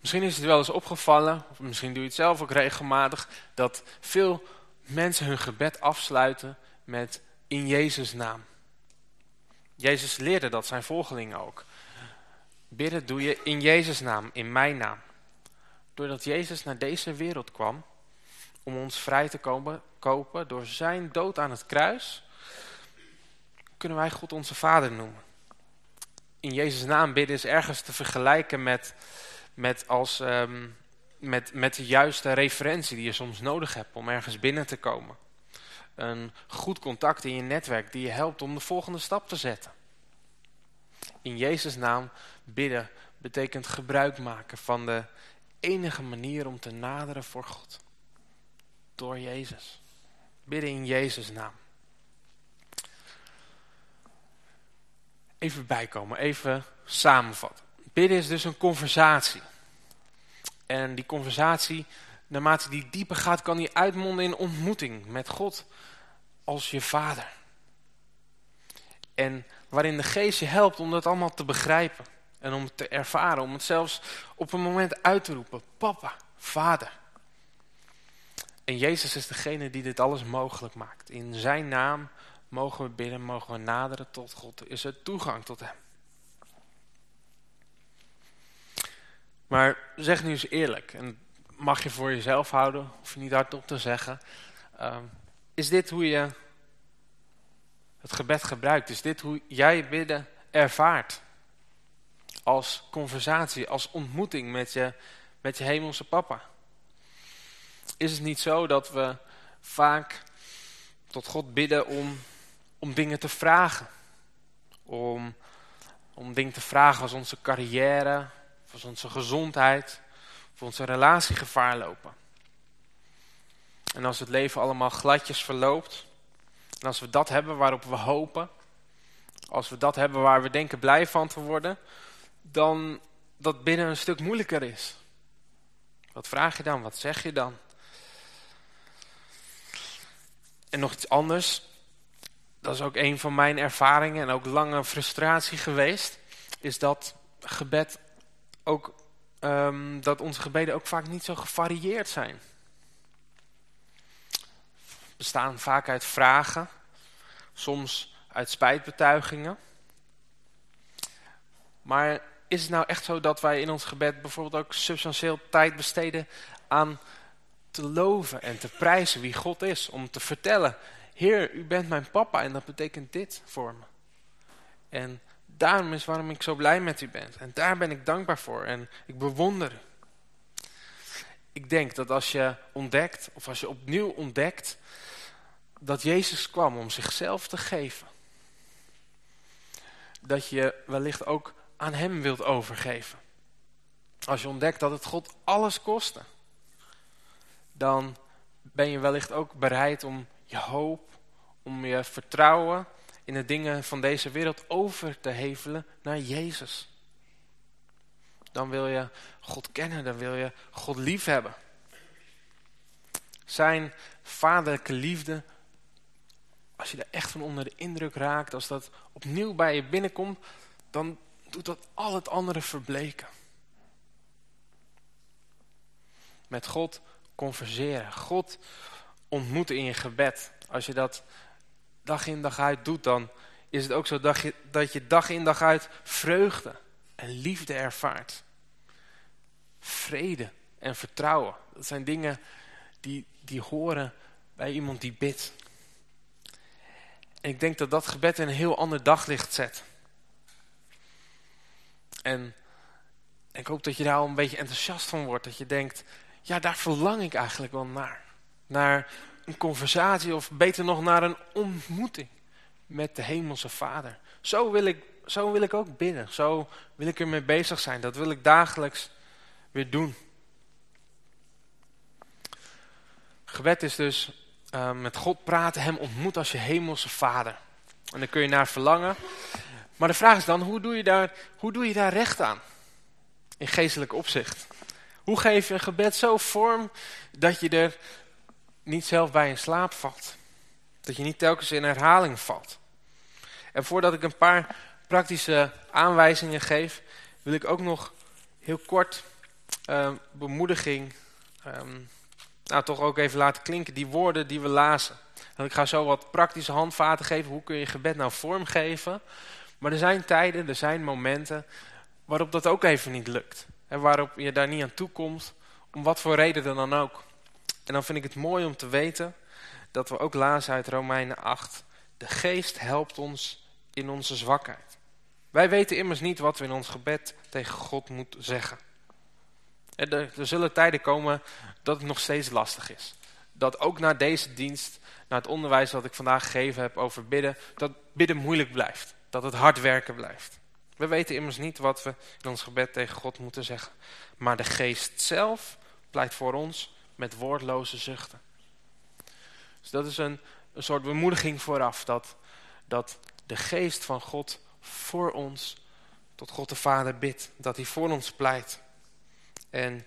Misschien is het wel eens opgevallen, of misschien doe je het zelf ook regelmatig, dat veel mensen hun gebed afsluiten met in Jezus naam. Jezus leerde dat zijn volgelingen ook. Bidden doe je in Jezus naam, in mijn naam. Doordat Jezus naar deze wereld kwam, om ons vrij te komen, kopen door zijn dood aan het kruis, kunnen wij God onze Vader noemen. In Jezus naam bidden is ergens te vergelijken met, met, als, um, met, met de juiste referentie die je soms nodig hebt om ergens binnen te komen. Een goed contact in je netwerk die je helpt om de volgende stap te zetten. In Jezus naam bidden betekent gebruik maken van de enige manier om te naderen voor God. Door Jezus. Bidden in Jezus naam. Even bijkomen, even samenvatten. Bidden is dus een conversatie. En die conversatie, naarmate die dieper gaat, kan die uitmonden in ontmoeting met God als je vader. En waarin de geest je helpt om dat allemaal te begrijpen. En om het te ervaren, om het zelfs op een moment uit te roepen. Papa, vader. En Jezus is degene die dit alles mogelijk maakt. In zijn naam mogen we bidden, mogen we naderen tot God. Is er toegang tot hem. Maar zeg nu eens eerlijk, en mag je voor jezelf houden, of je niet hardop te zeggen. Uh, is dit hoe je het gebed gebruikt? Is dit hoe jij bidden ervaart? Als conversatie, als ontmoeting met je, met je hemelse papa? Is het niet zo dat we vaak tot God bidden om, om dingen te vragen? Om, om dingen te vragen als onze carrière, als onze gezondheid, of onze relatie gevaar lopen. En als het leven allemaal gladjes verloopt, en als we dat hebben waarop we hopen, als we dat hebben waar we denken blij van te worden, dan dat binnen een stuk moeilijker is. Wat vraag je dan? Wat zeg je dan? En nog iets anders. dat is ook een van mijn ervaringen en ook lange frustratie geweest, is dat gebed ook, ehm, dat onze gebeden ook vaak niet zo gevarieerd zijn. Bestaan vaak uit vragen, soms uit spijtbetuigingen. Maar is het nou echt zo dat wij in ons gebed bijvoorbeeld ook substantieel tijd besteden aan te loven en te prijzen wie God is? Om te vertellen, Heer, u bent mijn papa en dat betekent dit voor me. En daarom is waarom ik zo blij met u ben. En daar ben ik dankbaar voor en ik bewonder u. Ik denk dat als je ontdekt, of als je opnieuw ontdekt, dat Jezus kwam om zichzelf te geven. Dat je wellicht ook aan hem wilt overgeven. Als je ontdekt dat het God alles kostte, dan ben je wellicht ook bereid om je hoop, om je vertrouwen in de dingen van deze wereld over te hevelen naar Jezus. Dan wil je God kennen, dan wil je God lief hebben. Zijn vaderlijke liefde, als je er echt van onder de indruk raakt, als dat opnieuw bij je binnenkomt, dan doet dat al het andere verbleken. Met God converseren, God ontmoeten in je gebed. Als je dat dag in dag uit doet, dan is het ook zo dat je, dat je dag in dag uit vreugde en liefde ervaart. Vrede en vertrouwen. Dat zijn dingen die, die horen bij iemand die bidt. En ik denk dat dat gebed een heel ander daglicht zet. En ik hoop dat je daar al een beetje enthousiast van wordt. Dat je denkt, ja daar verlang ik eigenlijk wel naar. Naar een conversatie of beter nog naar een ontmoeting met de hemelse vader. Zo wil ik, zo wil ik ook bidden. Zo wil ik ermee bezig zijn. Dat wil ik dagelijks weer doen. Gebed is dus uh, met God praten, hem ontmoet als je hemelse vader. En daar kun je naar verlangen. Maar de vraag is dan, hoe doe je daar, hoe doe je daar recht aan? In geestelijk opzicht. Hoe geef je een gebed zo vorm dat je er niet zelf bij in slaap valt. Dat je niet telkens in herhaling valt. En voordat ik een paar praktische aanwijzingen geef, wil ik ook nog heel kort uh, bemoediging, um, nou toch ook even laten klinken, die woorden die we lazen. En ik ga zo wat praktische handvaten geven, hoe kun je gebed nou vormgeven. Maar er zijn tijden, er zijn momenten waarop dat ook even niet lukt. En waarop je daar niet aan toe komt, om wat voor reden dan ook. En dan vind ik het mooi om te weten dat we ook lazen uit Romeinen 8. De geest helpt ons in onze zwakheid. Wij weten immers niet wat we in ons gebed tegen God moeten zeggen. Er, er zullen tijden komen dat het nog steeds lastig is. Dat ook na deze dienst, na het onderwijs dat ik vandaag gegeven heb over bidden, dat bidden moeilijk blijft. Dat het hard werken blijft. We weten immers niet wat we in ons gebed tegen God moeten zeggen. Maar de geest zelf pleit voor ons met woordloze zuchten. Dus dat is een, een soort bemoediging vooraf. Dat, dat de geest van God voor ons tot God de Vader bidt. Dat hij voor ons pleit. En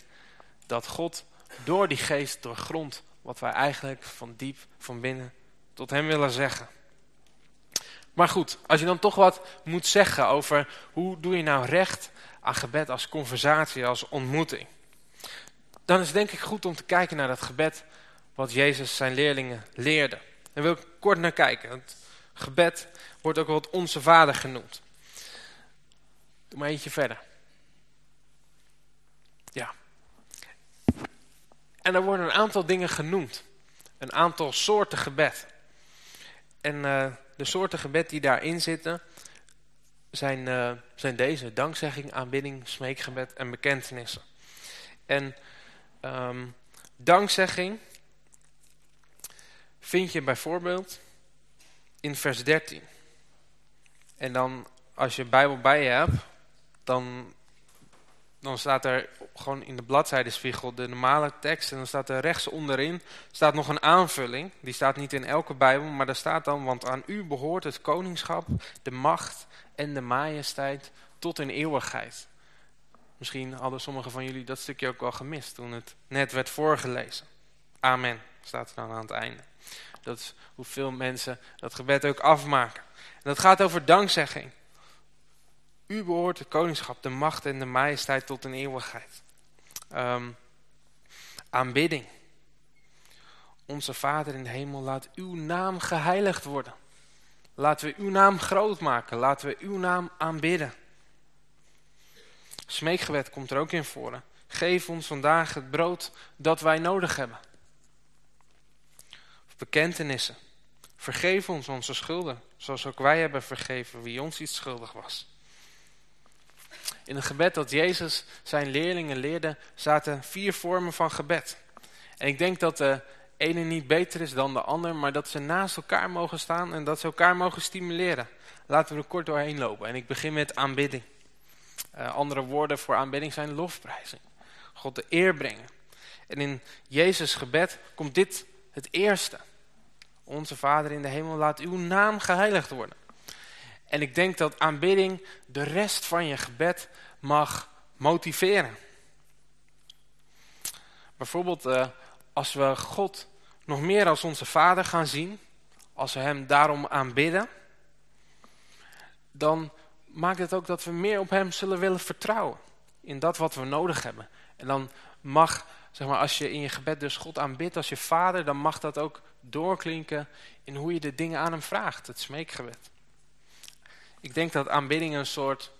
dat God door die geest doorgrondt wat wij eigenlijk van diep van binnen tot hem willen zeggen. Maar goed, als je dan toch wat moet zeggen over hoe doe je nou recht aan gebed als conversatie, als ontmoeting dan is het denk ik goed om te kijken naar dat gebed wat Jezus zijn leerlingen leerde. En wil ik kort naar kijken. Het gebed wordt ook wel het Onze Vader genoemd. Doe maar eentje verder. Ja. En er worden een aantal dingen genoemd. Een aantal soorten gebed. En uh, de soorten gebed die daarin zitten zijn, uh, zijn deze. Dankzegging, aanbidding, smeekgebed en bekentenissen. En Um, dankzegging vind je bijvoorbeeld in vers 13. En dan, als je Bijbel bij je hebt, dan, dan staat er gewoon in de bladzijdenspiegel de normale tekst. En dan staat er rechts onderin staat nog een aanvulling. Die staat niet in elke Bijbel, maar daar staat dan... Want aan u behoort het koningschap, de macht en de majesteit tot in eeuwigheid. Misschien hadden sommigen van jullie dat stukje ook wel gemist toen het net werd voorgelezen. Amen, staat er dan aan het einde. Dat is hoeveel mensen dat gebed ook afmaken. En dat gaat over dankzegging. U behoort het koningschap, de macht en de majesteit tot een eeuwigheid. Ehm, aanbidding. Onze Vader in de hemel, laat uw naam geheiligd worden. Laten we uw naam groot maken. Laten we uw naam aanbidden. Smeekgebed komt er ook in voor. Geef ons vandaag het brood dat wij nodig hebben. Bekentenissen. Vergeef ons onze schulden, zoals ook wij hebben vergeven wie ons iets schuldig was. In het gebed dat Jezus zijn leerlingen leerde, zaten vier vormen van gebed. En ik denk dat de ene niet beter is dan de ander, maar dat ze naast elkaar mogen staan en dat ze elkaar mogen stimuleren. Laten we er kort doorheen lopen. En ik begin met aanbidding. Uh, andere woorden voor aanbidding zijn lofprijzing. God de eer brengen. En in Jezus gebed komt dit het eerste. Onze Vader in de hemel, laat uw naam geheiligd worden. En ik denk dat aanbidding de rest van je gebed mag motiveren. Bijvoorbeeld uh, als we God nog meer als onze Vader gaan zien, als we hem daarom aanbidden, dan maakt het ook dat we meer op hem zullen willen vertrouwen. In dat wat we nodig hebben. En dan mag, zeg maar, als je in je gebed dus God aanbidt als je vader, dan mag dat ook doorklinken in hoe je de dingen aan hem vraagt. Het smeekgebed. Ik denk dat aanbidding een soort,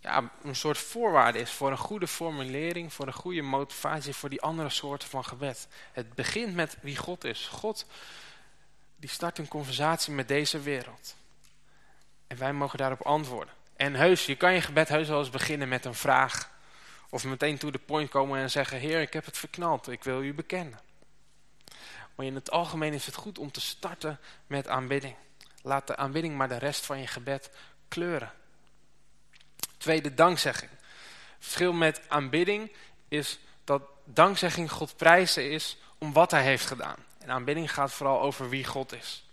ja, een soort voorwaarde is voor een goede formulering, voor een goede motivatie voor die andere soorten van gebed. Het begint met wie God is. God die start een conversatie met deze wereld. En wij mogen daarop antwoorden. En heus, je kan je gebed heus wel eens beginnen met een vraag. Of meteen to the point komen en zeggen, Heer, ik heb het verknald, ik wil u bekennen. Maar in het algemeen is het goed om te starten met aanbidding. Laat de aanbidding maar de rest van je gebed kleuren. Tweede, dankzegging. Het verschil met aanbidding is dat dankzegging God prijzen is om wat hij heeft gedaan. En aanbidding gaat vooral over wie God is.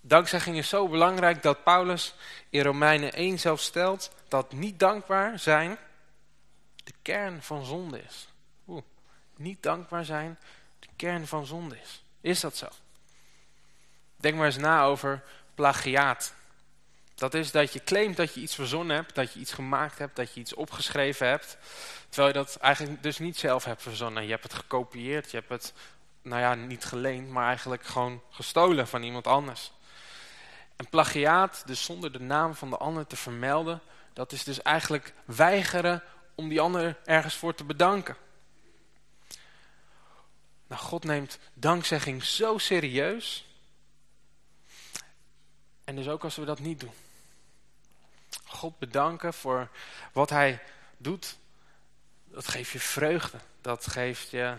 Dankzegging is zo belangrijk dat Paulus in Romeinen 1 zelf stelt dat niet dankbaar zijn de kern van zonde is. Oeh, niet dankbaar zijn de kern van zonde is. Is dat zo? Denk maar eens na over plagiaat. Dat is dat je claimt dat je iets verzonnen hebt, dat je iets gemaakt hebt, dat je iets opgeschreven hebt. Terwijl je dat eigenlijk dus niet zelf hebt verzonnen. Je hebt het gekopieerd, je hebt het, nou ja, niet geleend, maar eigenlijk gewoon gestolen van iemand anders. En plagiaat, dus zonder de naam van de ander te vermelden, dat is dus eigenlijk weigeren om die ander ergens voor te bedanken. Nou, God neemt dankzegging zo serieus. En dus ook als we dat niet doen. God bedanken voor wat hij doet, dat geeft je vreugde. Dat geeft je,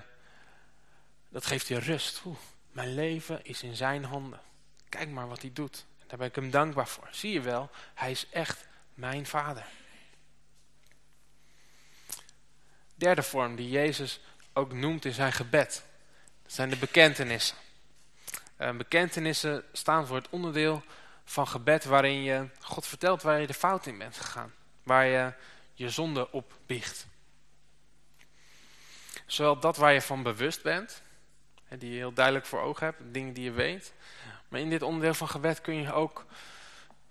dat geeft je rust. Oeh, mijn leven is in zijn handen. Kijk maar wat hij doet. Daar ben ik hem dankbaar voor. Zie je wel, hij is echt mijn vader. Derde vorm die Jezus ook noemt in zijn gebed. Dat zijn de bekentenissen. Uh, bekentenissen staan voor het onderdeel van gebed waarin je God vertelt waar je de fout in bent gegaan. Waar je je zonde op biecht. Zowel dat waar je van bewust bent, die je heel duidelijk voor ogen hebt, dingen die je weet. Maar in dit onderdeel van gebed kun je ook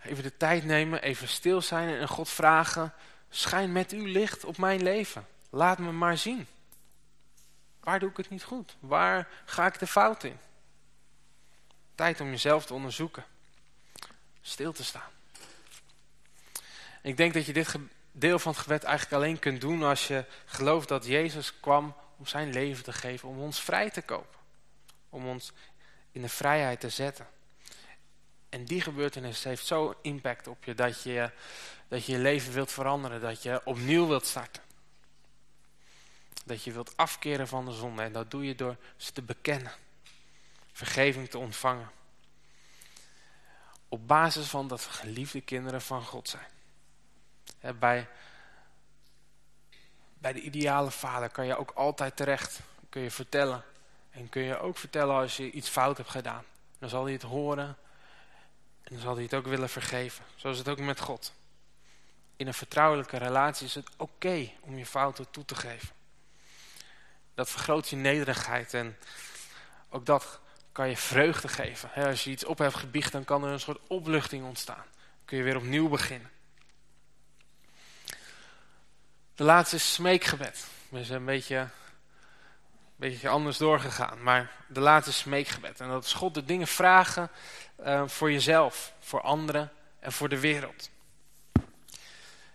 even de tijd nemen, even stil zijn en God vragen, schijn met uw licht op mijn leven. Laat me maar zien. Waar doe ik het niet goed? Waar ga ik de fout in? Tijd om jezelf te onderzoeken. Stil te staan. Ik denk dat je dit deel van het gebed eigenlijk alleen kunt doen als je gelooft dat Jezus kwam om zijn leven te geven, om ons vrij te kopen. Om ons in de vrijheid te zetten. En die gebeurtenis heeft zo impact op je dat, je dat je je leven wilt veranderen, dat je opnieuw wilt starten. Dat je wilt afkeren van de zonde en dat doe je door ze te bekennen. Vergeving te ontvangen. Op basis van dat we geliefde kinderen van God zijn. bij, bij de ideale vader kan je ook altijd terecht. Kun je vertellen. En kun je ook vertellen als je iets fout hebt gedaan. Dan zal hij het horen. En dan zal hij het ook willen vergeven. Zo is het ook met God. In een vertrouwelijke relatie is het oké om je fouten toe te geven. dat vergroot je nederigheid en ook dat kan je vreugde geven. als je iets op hebt gebiecht, dan kan er een soort opluchting ontstaan. Dan kun je weer opnieuw beginnen. De laatste is smeekgebed. We zijn een beetje, beetje anders doorgegaan. Maar de laatste smeekgebed. En dat is God de dingen vragen uh, voor jezelf, voor anderen en voor de wereld.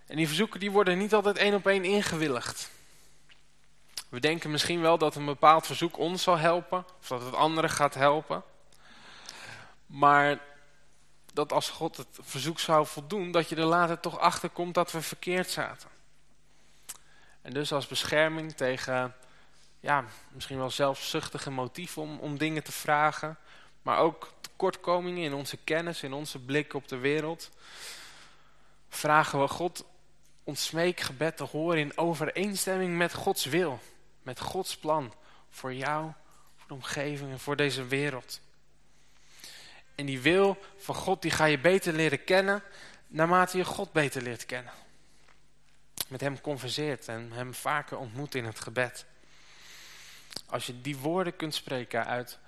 En die verzoeken die worden niet altijd één op één ingewilligd. We denken misschien wel dat een bepaald verzoek ons zal helpen, of dat het anderen gaat helpen. Maar dat als God het verzoek zou voldoen, dat je er later toch achter komt dat we verkeerd zaten. En dus als bescherming tegen, ja, misschien wel zelfzuchtige motieven om, om dingen te vragen, maar ook tekortkomingen in onze kennis, in onze blik op de wereld, vragen we God ons smeekgebed te horen in overeenstemming met Gods wil. Met Gods plan voor jou, voor de omgeving en voor deze wereld. En die wil van God die ga je beter leren kennen naarmate je God beter leert kennen. Met hem converseert en hem vaker ontmoet in het gebed. Als je die woorden kunt spreken uit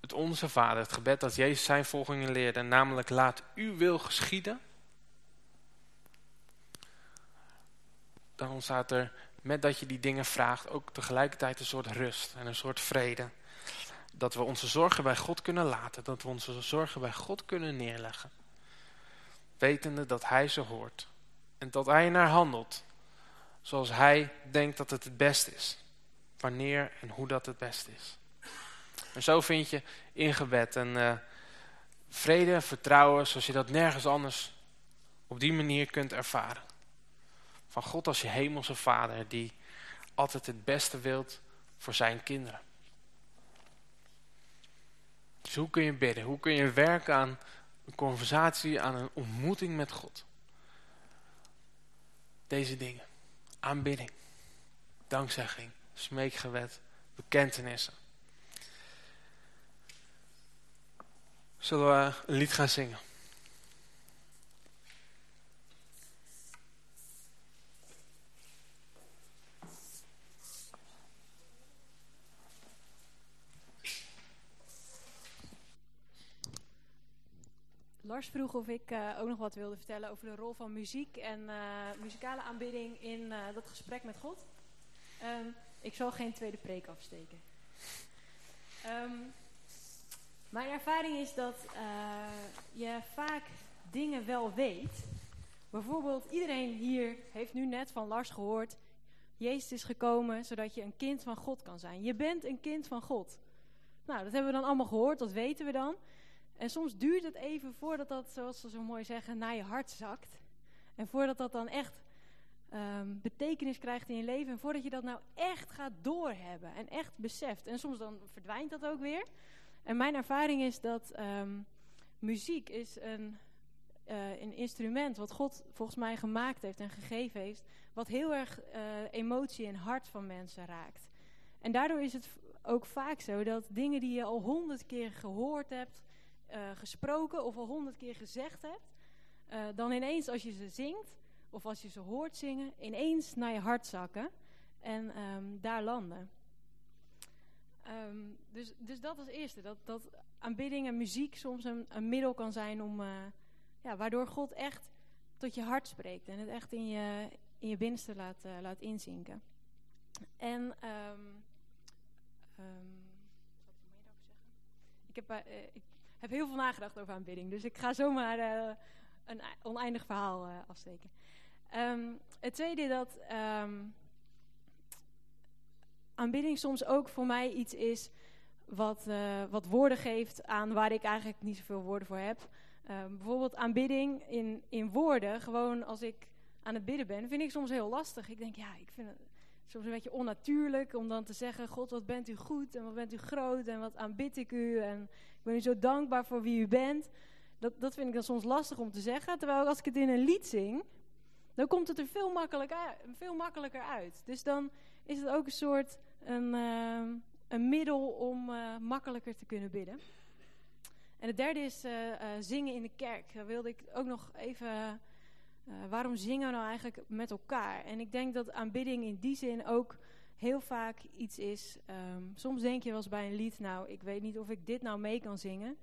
het Onze Vader, het gebed dat Jezus zijn volgingen leerde, namelijk laat uw wil geschieden, dan ontstaat er, met dat je die dingen vraagt, ook tegelijkertijd een soort rust en een soort vrede. Dat we onze zorgen bij God kunnen laten, dat we onze zorgen bij God kunnen neerleggen. Wetende dat Hij ze hoort en dat Hij naar handelt, zoals Hij denkt dat het het beste is. Wanneer en hoe dat het beste is. En zo vind je in gebed een uh, vrede en vertrouwen zoals je dat nergens anders op die manier kunt ervaren. Van God als je hemelse vader die altijd het beste wilt voor zijn kinderen. Dus hoe kun je bidden? Hoe kun je werken aan een conversatie, aan een ontmoeting met God? Deze dingen. Aanbidding, dankzegging, smeekgewet, bekentenissen. Zullen we een lied gaan zingen? Lars vroeg of ik uh, ook nog wat wilde vertellen over de rol van muziek en uh, muzikale aanbidding in uh, dat gesprek met God. Um, ik zal geen tweede preek afsteken. Um, mijn ervaring is dat je vaak dingen wel weet. Bijvoorbeeld, iedereen hier heeft nu net van Lars gehoord. Jezus is gekomen zodat je een kind van God kan zijn. Je bent een kind van God. Nou, dat hebben we dan allemaal gehoord, dat weten we dan. En soms duurt het even voordat dat, zoals ze zo mooi zeggen, naar je hart zakt. En voordat dat dan echt um, betekenis krijgt in je leven. En voordat je dat nou echt gaat doorhebben en echt beseft. En soms dan verdwijnt dat ook weer. En mijn ervaring is dat um, muziek is een, uh, een instrument wat God volgens mij gemaakt heeft en gegeven heeft. Wat heel erg uh, emotie en hart van mensen raakt. En daardoor is het ook vaak zo dat dingen die je al honderd keer gehoord hebt uh, gesproken of al honderd keer gezegd hebt, dan ineens als je ze zingt of als je ze hoort zingen, ineens naar je hart zakken en um, daar landen. Um, dus, dus dat als eerste, dat, dat aanbidding en muziek soms een, een middel kan zijn om, uh, ja, waardoor God echt tot je hart spreekt en het echt in je, in je binnenste laat, laat inzinken. En um, ik heb, uh, ik heb heel veel nagedacht over aanbidding. Dus ik ga zomaar een oneindig verhaal afsteken. Um, het tweede dat um, aanbidding soms ook voor mij iets is wat, uh, wat woorden geeft aan waar ik eigenlijk niet zoveel woorden voor heb. Um, bijvoorbeeld aanbidding in, in woorden, gewoon als ik aan het bidden ben, vind ik soms heel lastig. Ik denk, ja, ik vind het soms een beetje onnatuurlijk om dan te zeggen: God, wat bent u goed en wat bent u groot en wat aanbid ik u en ik ben u zo dankbaar voor wie u bent. Dat, dat vind ik dan soms lastig om te zeggen. Terwijl als ik het in een lied zing, dan komt het er veel. Veel makkelijker uit. Dus dan is het ook een soort een, uh, een middel om uh, makkelijker te kunnen bidden. En het derde is uh, zingen in de kerk. Daar wilde ik ook nog even waarom zingen we nou eigenlijk met elkaar? En ik denk dat aanbidding in die zin ook heel vaak iets is. ehm, soms denk je wel eens bij een lied, nou, ik weet niet of ik dit nou mee kan zingen.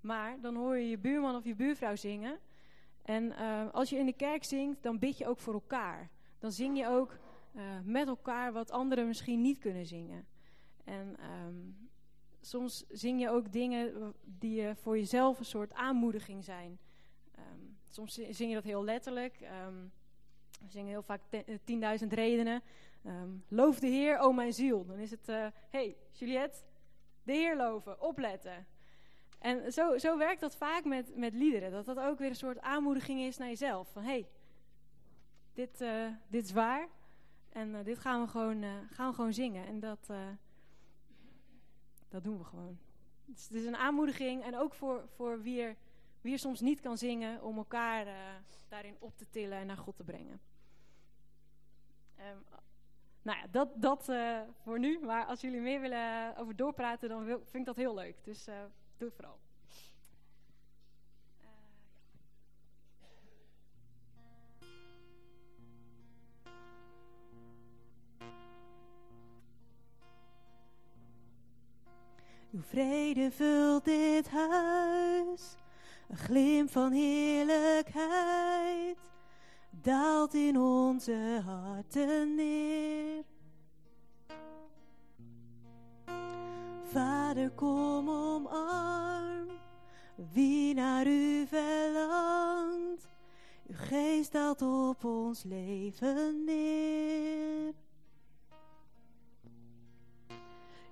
Maar dan hoor je je buurman of je buurvrouw zingen. En eh, als je in de kerk zingt, dan bid je ook voor elkaar. Dan zing je ook eh, met elkaar wat anderen misschien niet kunnen zingen. En ehm, soms zing je ook dingen die voor jezelf een soort aanmoediging zijn. Ehm, soms zi- zing je dat heel letterlijk. Ehm, we zingen heel vaak te- eh, 10.000 redenen. Loof de Heer, o mijn ziel. Dan is het, eh hey Juliette, de Heer loven, opletten. En zo, zo werkt dat vaak met, met liederen. Dat dat ook weer een soort aanmoediging is naar jezelf. Van hey, dit, eh, dit is waar. En eh, dit gaan we, gewoon, eh, gaan gewoon zingen. En dat, dat doen we gewoon. Is, het is een aanmoediging. En ook voor, voor wie, er, wie er soms niet kan zingen. Om elkaar daarin op te tillen en naar God te brengen. Ehm, nou ja, dat, dat voor nu. Maar als jullie meer willen over doorpraten, dan vind ik dat heel leuk. Dus doe vooral. Uw vrede vult dit huis, een glimp van heerlijkheid daalt in onze harten neer. Vader, kom omarm wie naar u verlangt. Uw geest daalt op ons leven neer.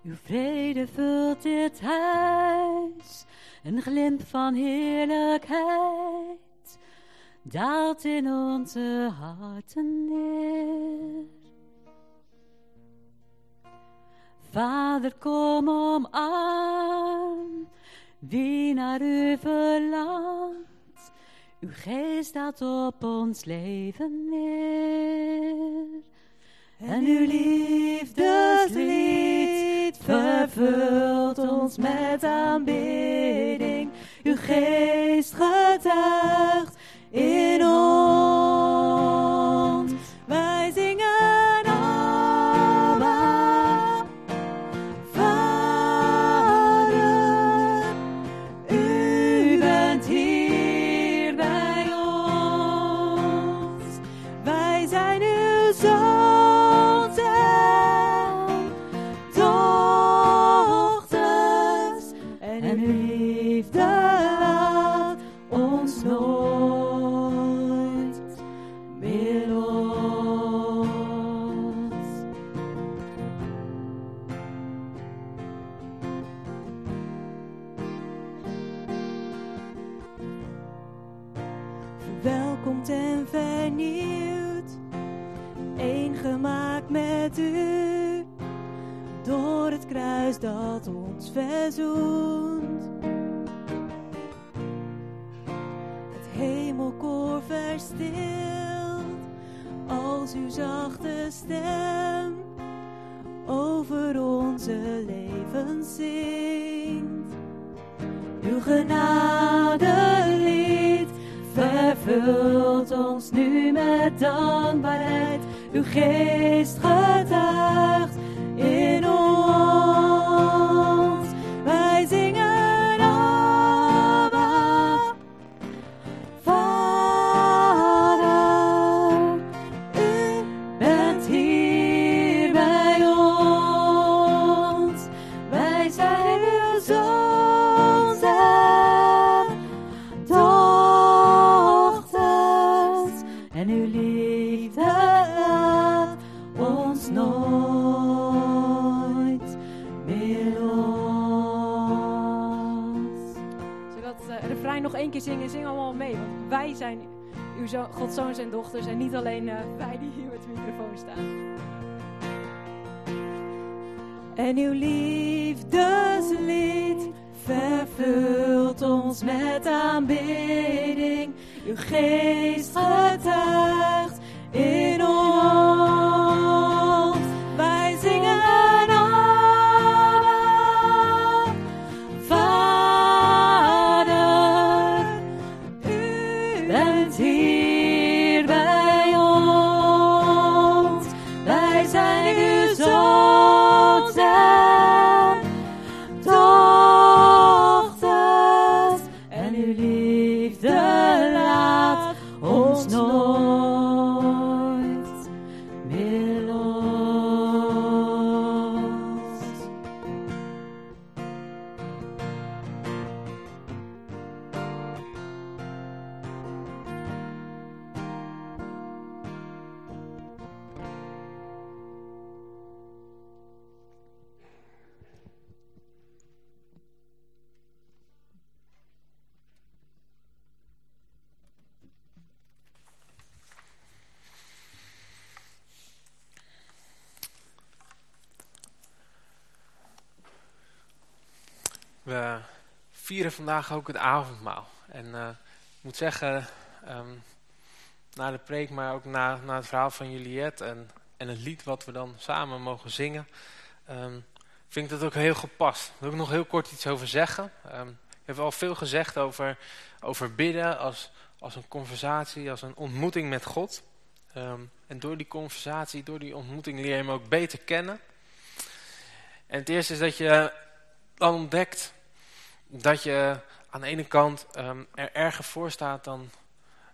Uw vrede vult dit huis, een glimp van heerlijkheid daalt in onze harten neer. Vader, kom omarm wie naar u verlangt. Uw geest daalt op ons leven neer. En uw liefdeslied vervult ons met aanbidding. Uw geest getuigt in ons. Verzoent. Het hemelkoor verstilt, als uw zachte stem over onze levens zingt. Uw genadelied vervult ons nu met dankbaarheid. Uw geest getuigt Zodat we het refrein nog één keer zingen. Zing allemaal mee. Want wij zijn uw zo Gods zoons en dochters. En niet alleen eh, wij die hier met de microfoon staan. En uw liefdeslied vervult ons met aanbidding. Uw geest getuigt in ons. Vandaag ook het avondmaal. En uh, ik moet zeggen, um, na de preek, maar ook na, na het verhaal van Juliette en, en het lied wat we dan samen mogen zingen, um, vind ik dat ook heel gepast. Daar wil ik nog heel kort iets over zeggen. Um, ik heb al veel gezegd over, over bidden als, als een conversatie, als een ontmoeting met God. En door die conversatie, door die ontmoeting leer je hem ook beter kennen. En het eerste is dat je dan ontdekt dat je aan de ene kant um, er erger voor staat dan,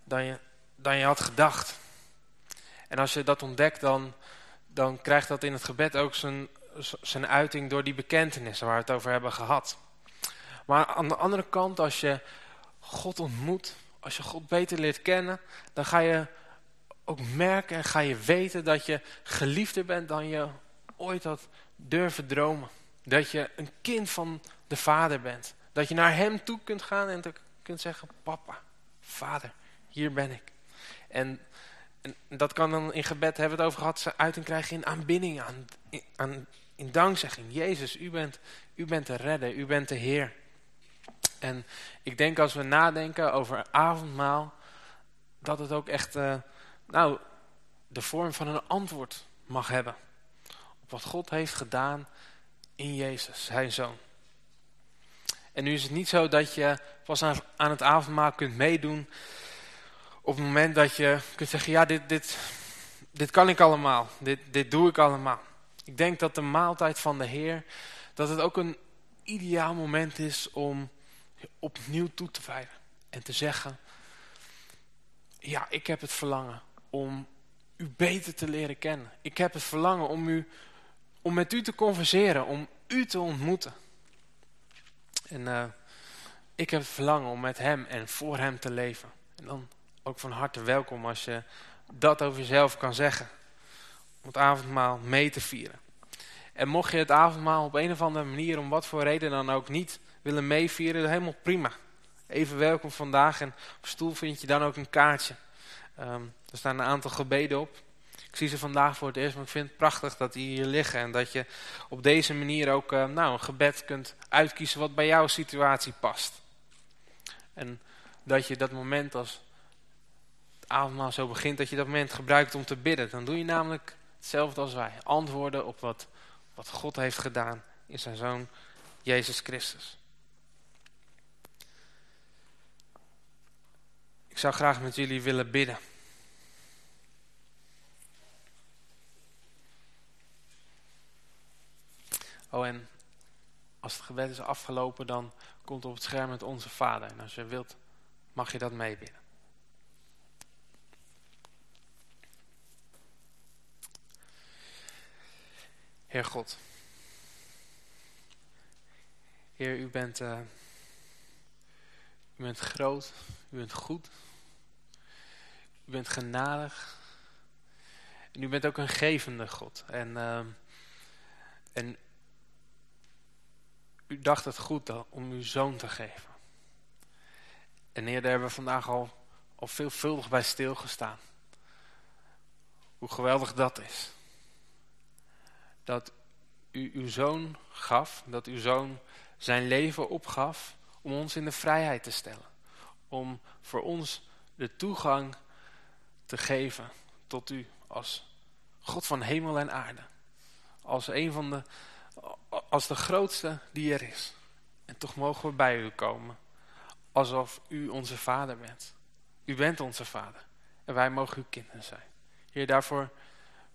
dan, je, dan je had gedacht. En als je dat ontdekt, dan, dan krijgt dat in het gebed ook zijn, zijn uiting door die bekentenissen waar we het over hebben gehad. Maar aan de andere kant, als je God ontmoet, als je God beter leert kennen, dan ga je ook merken en ga je weten dat je geliefder bent dan je ooit had durven dromen. Dat je een kind van de vader bent. Dat je naar hem toe kunt gaan en kunt zeggen, papa, vader, hier ben ik. En, dat kan dan in gebed, hebben we het over gehad, uiting krijgen in aanbidding, aan, in, aan, in dankzegging. Jezus, u bent, u bent de redder, u bent de Heer. En ik denk als we nadenken over avondmaal, dat het ook echt uh, nou, de vorm van een antwoord mag hebben. Op wat God heeft gedaan in Jezus, zijn zoon. En nu is het niet zo dat je pas aan, het avondmaal kunt meedoen op het moment dat je kunt zeggen, ja, dit, dit, dit kan ik allemaal, dit, dit doe ik allemaal. Ik denk dat de maaltijd van de Heer, dat het ook een ideaal moment is om opnieuw toe te wijden. En te zeggen, ja, ik heb het verlangen om u beter te leren kennen. Ik heb het verlangen om, u, om met u te converseren, om u te ontmoeten. En uh, ik heb het verlangen om met hem en voor hem te leven. En dan ook van harte welkom als je dat over jezelf kan zeggen. Om het avondmaal mee te vieren. En mocht je het avondmaal op een of andere manier, om wat voor reden dan ook niet willen meevieren, helemaal prima. Even welkom vandaag en op stoel vind je dan ook een kaartje. Um, er staan een aantal gebeden op. Zie ze vandaag voor het eerst, maar ik vind het prachtig dat die hier liggen. En dat je op deze manier ook uh, nou, een gebed kunt uitkiezen wat bij jouw situatie past. En dat je dat moment als het avondmaal zo begint, dat je dat moment gebruikt om te bidden. Dan doe je namelijk hetzelfde als wij. Antwoorden op wat, wat God heeft gedaan in zijn Zoon Jezus Christus. Ik zou graag met jullie willen bidden. Oh, en als het gebed is afgelopen, dan komt op het scherm met onze vader. En als je wilt, mag je dat meebidden. Heer God. Heer, u bent, uh, u bent groot, u bent goed. U bent genadig. En u bent ook een gevende God. En, uh, en u dacht het goed om uw zoon te geven. En Heer, daar hebben we vandaag al, al veelvuldig bij stilgestaan. Hoe geweldig dat is. Dat u uw zoon gaf, dat uw zoon zijn leven opgaf om ons in de vrijheid te stellen. Om voor ons de toegang te geven tot u als God van hemel en aarde. Als een van de als de grootste die er is. En toch mogen we bij u komen. Alsof u onze vader bent. U bent onze vader. En wij mogen uw kinderen zijn. Heer, daarvoor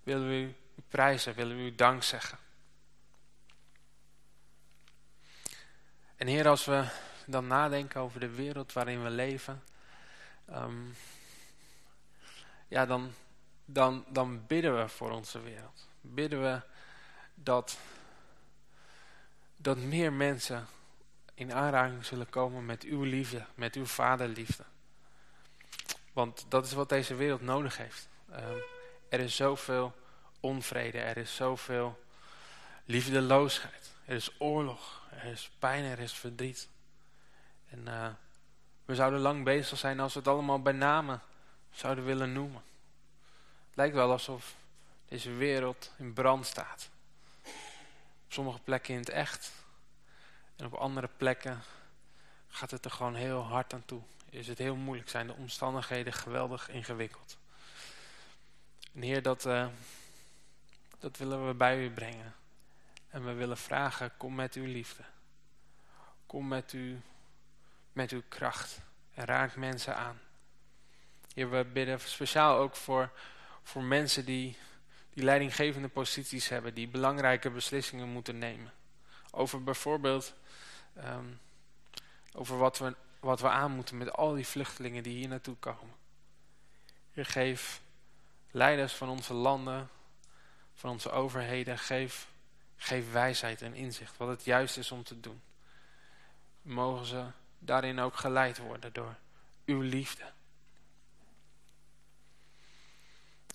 willen we u prijzen, willen we u dank zeggen. En Heer, als we dan nadenken over de wereld waarin we leven... Um, ja, dan, dan, dan bidden we voor onze wereld. Bidden we dat dat meer mensen in aanraking zullen komen met uw liefde, met uw vaderliefde. Want dat is wat deze wereld nodig heeft. Um, er is zoveel onvrede, er is zoveel liefdeloosheid. Er is oorlog, er is pijn, er is verdriet. En uh, we zouden lang bezig zijn als we het allemaal bij namen zouden willen noemen. Het lijkt wel alsof deze wereld in brand staat sommige plekken in het echt. En op andere plekken gaat het er gewoon heel hard aan toe. Is het heel moeilijk, zijn de omstandigheden geweldig ingewikkeld. En Heer, dat, uh, dat willen we bij u brengen. En we willen vragen, kom met uw liefde. Kom met, u, met uw kracht en raak mensen aan. Heer, we bidden speciaal ook voor, voor mensen die, die leidinggevende posities hebben, die belangrijke beslissingen moeten nemen. Over bijvoorbeeld um, over wat we, wat we aan moeten met al die vluchtelingen die hier naartoe komen. Geef leiders van onze landen, van onze overheden, geef, geef wijsheid en inzicht wat het juist is om te doen. Mogen ze daarin ook geleid worden door uw liefde.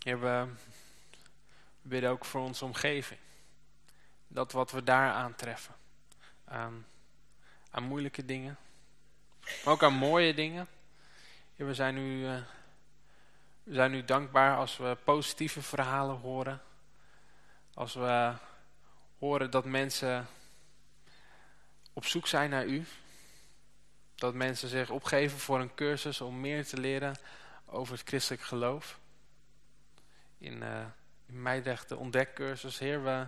Heer, we bidden ook voor onze omgeving. Dat wat we daar aantreffen. Aan, moeilijke dingen. Maar ook aan mooie dingen. We zijn nu, uh, we zijn nu dankbaar als we positieve verhalen horen. Als we horen dat mensen op zoek zijn naar u. Dat mensen zich opgeven voor een cursus om meer te leren over het christelijk geloof. In, uh, in Meidrecht de ontdekcursus. Heer, we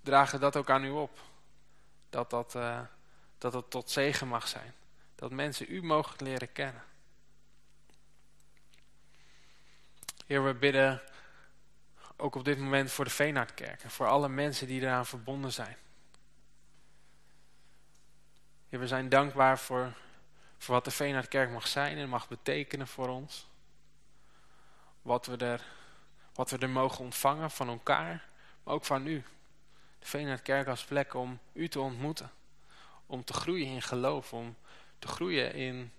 dragen dat ook aan u op. Dat dat, uh, dat het tot zegen mag zijn. Dat mensen u mogen leren kennen. Heer, we bidden ook op dit moment voor de Veenhardkerk. En voor alle mensen die eraan verbonden zijn. We zijn dankbaar voor, voor wat de Veenhardkerk mag zijn en mag betekenen voor ons. Wat we, er, wat we er mogen ontvangen van elkaar, maar ook van u. De Veenhardkerk als plek om u te ontmoeten. Om te groeien in geloof, om te groeien in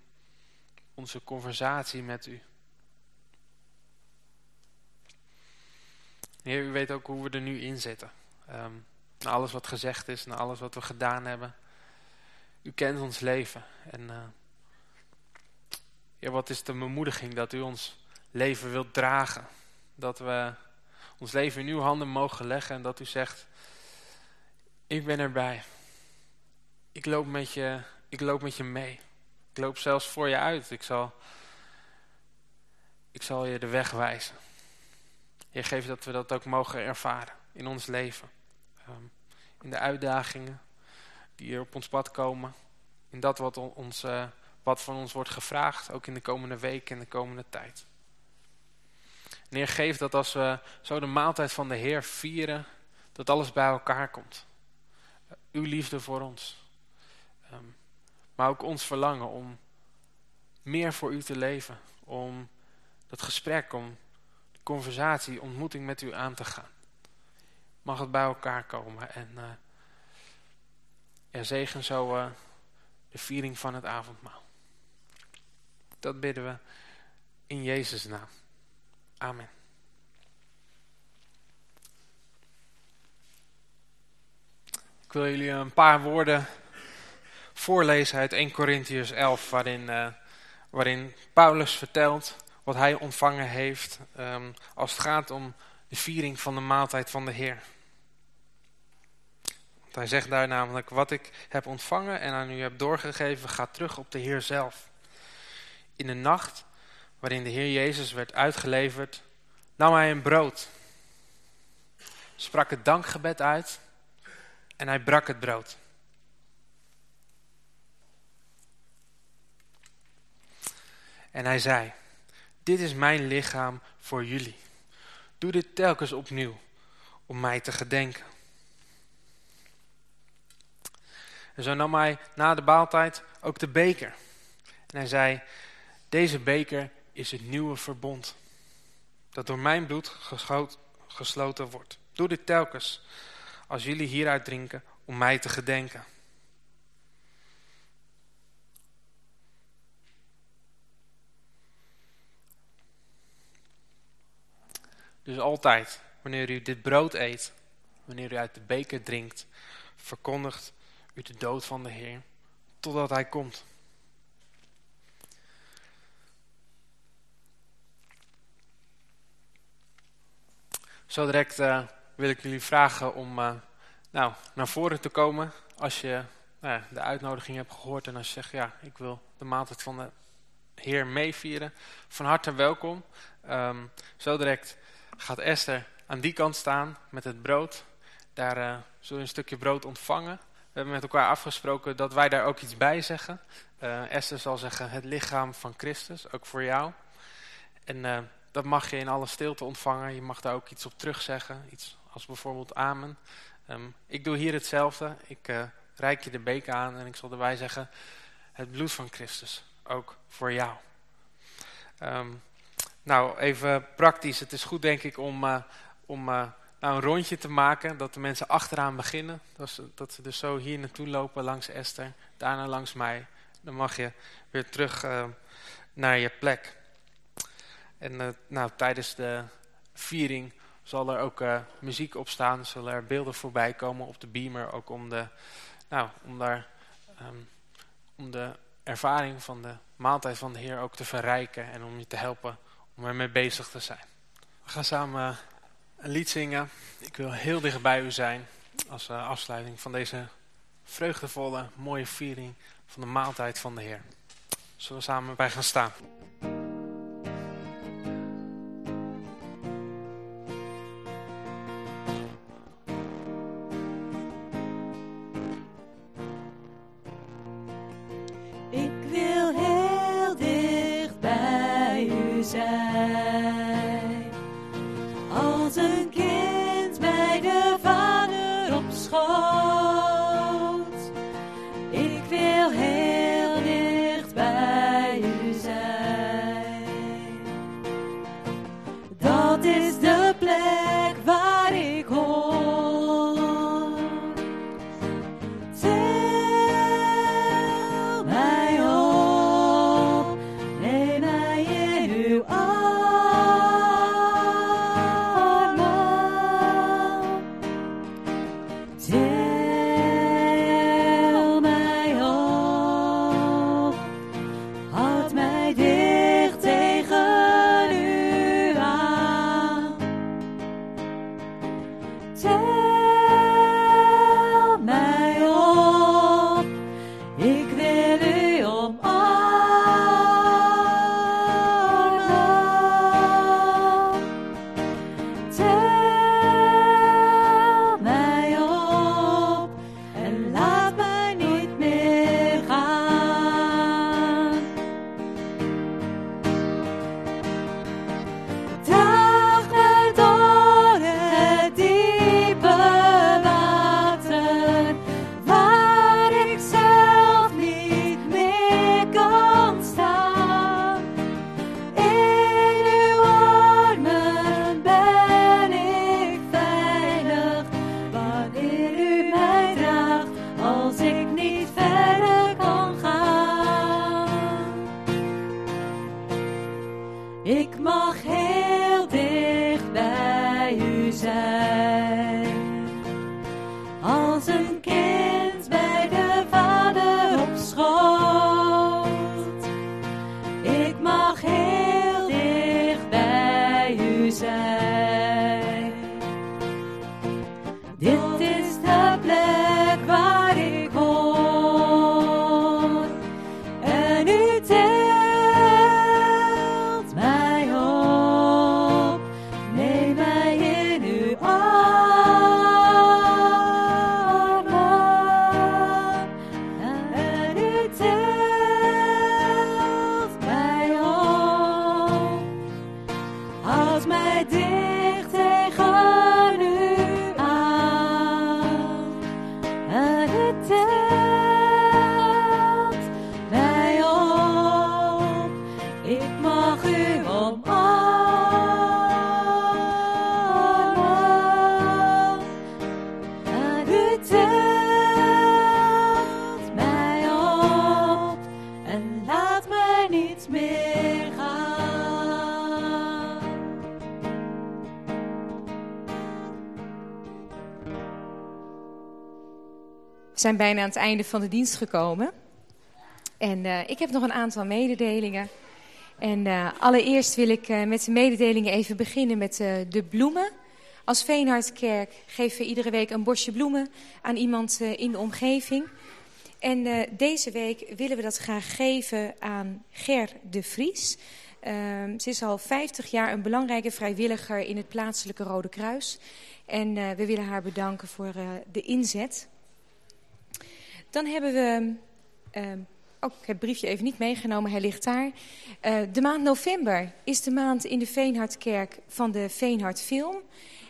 onze conversatie met u. Heer, u weet ook hoe we er nu in zitten. Um, na alles wat gezegd is, na alles wat we gedaan hebben. U kent ons leven. En Heer, wat is de bemoediging dat u ons leven wilt dragen. Dat we ons leven in uw handen mogen leggen en dat u zegt, ik ben erbij. Ik loop met je, ik loop met je mee. Ik loop zelfs voor je uit. Ik zal, ik zal je de weg wijzen. Heer, geef dat we dat ook mogen ervaren in ons leven. Um, in de uitdagingen die hier op ons pad komen. In dat wat, ons, wat van ons wordt gevraagd, ook in de komende weken en de komende tijd. En Heer, geef dat als we zo de maaltijd van de Heer vieren, dat alles bij elkaar komt. Uh, uw liefde voor ons. Um, maar ook ons verlangen om meer voor u te leven. Om dat gesprek, om de conversatie, ontmoeting met u aan te gaan. Mag het bij elkaar komen en uh, zegen zo uh, de viering van het avondmaal. Dat bidden we in Jezus' naam. Amen. Ik wil jullie een paar woorden voorlezen uit 1 Corinthians 11, waarin, uh, waarin Paulus vertelt wat hij ontvangen heeft um, als het gaat om de viering van de maaltijd van de Heer. Hij zegt daar namelijk, wat ik heb ontvangen en aan u heb doorgegeven, gaat terug op de Heer zelf. In de nacht waarin de Heer Jezus werd uitgeleverd, nam hij een brood, sprak het dankgebed uit en hij brak het brood. En hij zei, dit is mijn lichaam voor jullie. Doe dit telkens opnieuw, om mij te gedenken. En zo nam hij na de baaltijd ook de beker. En hij zei, deze beker is het nieuwe verbond. Dat door mijn bloed gesloten wordt. Doe dit telkens, als jullie hieruit drinken, om mij te gedenken. Dus altijd, wanneer u dit brood eet, wanneer u uit de beker drinkt, verkondigt u de dood van de Heer, totdat Hij komt. Zo direct uh, wil ik jullie vragen om uh, nou, naar voren te komen als je nou de uitnodiging hebt gehoord en als je zegt, ja, ik wil de maaltijd van de Heer meevieren, van harte welkom. Um, zo direct gaat Esther aan die kant staan met het brood. Daar uh, zul je een stukje brood ontvangen. We hebben met elkaar afgesproken dat wij daar ook iets bij zeggen. Esther zal zeggen het lichaam van Christus, ook voor jou. En dat mag je in alle stilte ontvangen. Je mag daar ook iets op terugzeggen. Iets als bijvoorbeeld amen. Um, ik doe hier hetzelfde. Ik uh, reik je de beker aan en ik zal erbij zeggen... het bloed van Christus, ook voor jou. Um, nou, even praktisch. Het is goed denk ik om, uh, om uh, nou een rondje te maken. Dat de mensen achteraan beginnen. Dat ze, dat ze dus zo hier naartoe lopen langs Esther. Daarna langs mij. Dan mag je weer terug naar je plek. En uh, nou, tijdens de viering zal er ook uh, muziek op staan. Zullen er beelden voorbij komen op de beamer. Ook om, de, nou, om, daar, um, om de ervaring van de maaltijd van de Heer ook te verrijken. En om je te helpen om ermee bezig te zijn. We gaan samen een lied zingen. Ik wil heel dichtbij u zijn. Als afsluiting van deze vreugdevolle, mooie viering van de maaltijd van de Heer. Zullen we samen bij gaan staan. Zijn bijna aan het einde van de dienst gekomen. En uh, ik heb nog een aantal mededelingen. En uh, allereerst wil ik uh, met de mededelingen even beginnen met de bloemen. Als Veenhardkerk geven we iedere week een bosje bloemen aan iemand in de omgeving. En deze week willen we dat graag geven aan Ger de Vries. Uh, ze is al 50 jaar een belangrijke vrijwilliger in het plaatselijke Rode Kruis. En we willen haar bedanken voor de inzet. Dan hebben we... Oh, ik heb het briefje even niet meegenomen, hij ligt daar. de maand november is de maand in de Veenhardkerk van de Veenhard Film.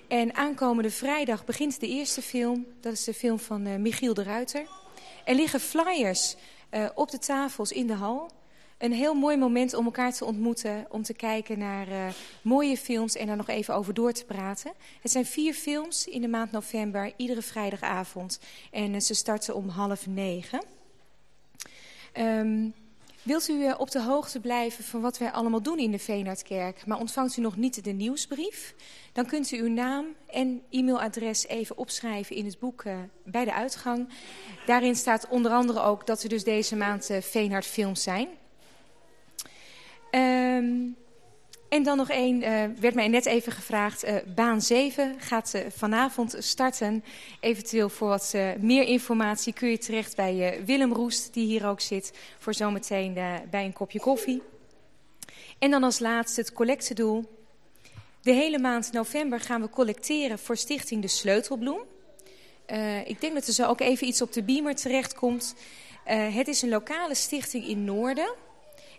En aankomende vrijdag begint de eerste film. Dat is de film van Michiel de Ruiter. Er liggen flyers uh, op de tafels in de hal. Een heel mooi moment om elkaar te ontmoeten, om te kijken naar uh, mooie films en daar nog even over door te praten. Het zijn vier films in de maand november, iedere vrijdagavond. En uh, ze starten om half negen. Um, Wilt u op de hoogte blijven van wat wij allemaal doen in de Veenhardkerk, maar ontvangt u nog niet de nieuwsbrief? Dan kunt u uw naam en e-mailadres even opschrijven in het boek bij de uitgang. Daarin staat onder andere ook dat er dus deze maand Veenhard films zijn. Um, en dan nog één, uh, werd mij net even gevraagd. Uh, baan 7 gaat uh, vanavond starten. Eventueel voor wat meer informatie kun je terecht bij Willem Roest, die hier ook zit, voor zometeen bij een kopje koffie. En dan als laatste het collectedoel. De hele maand november gaan we collecteren voor Stichting De Sleutelbloem. ik denk dat er zo ook even iets op de beamer terechtkomt. het is een lokale stichting in Noorden.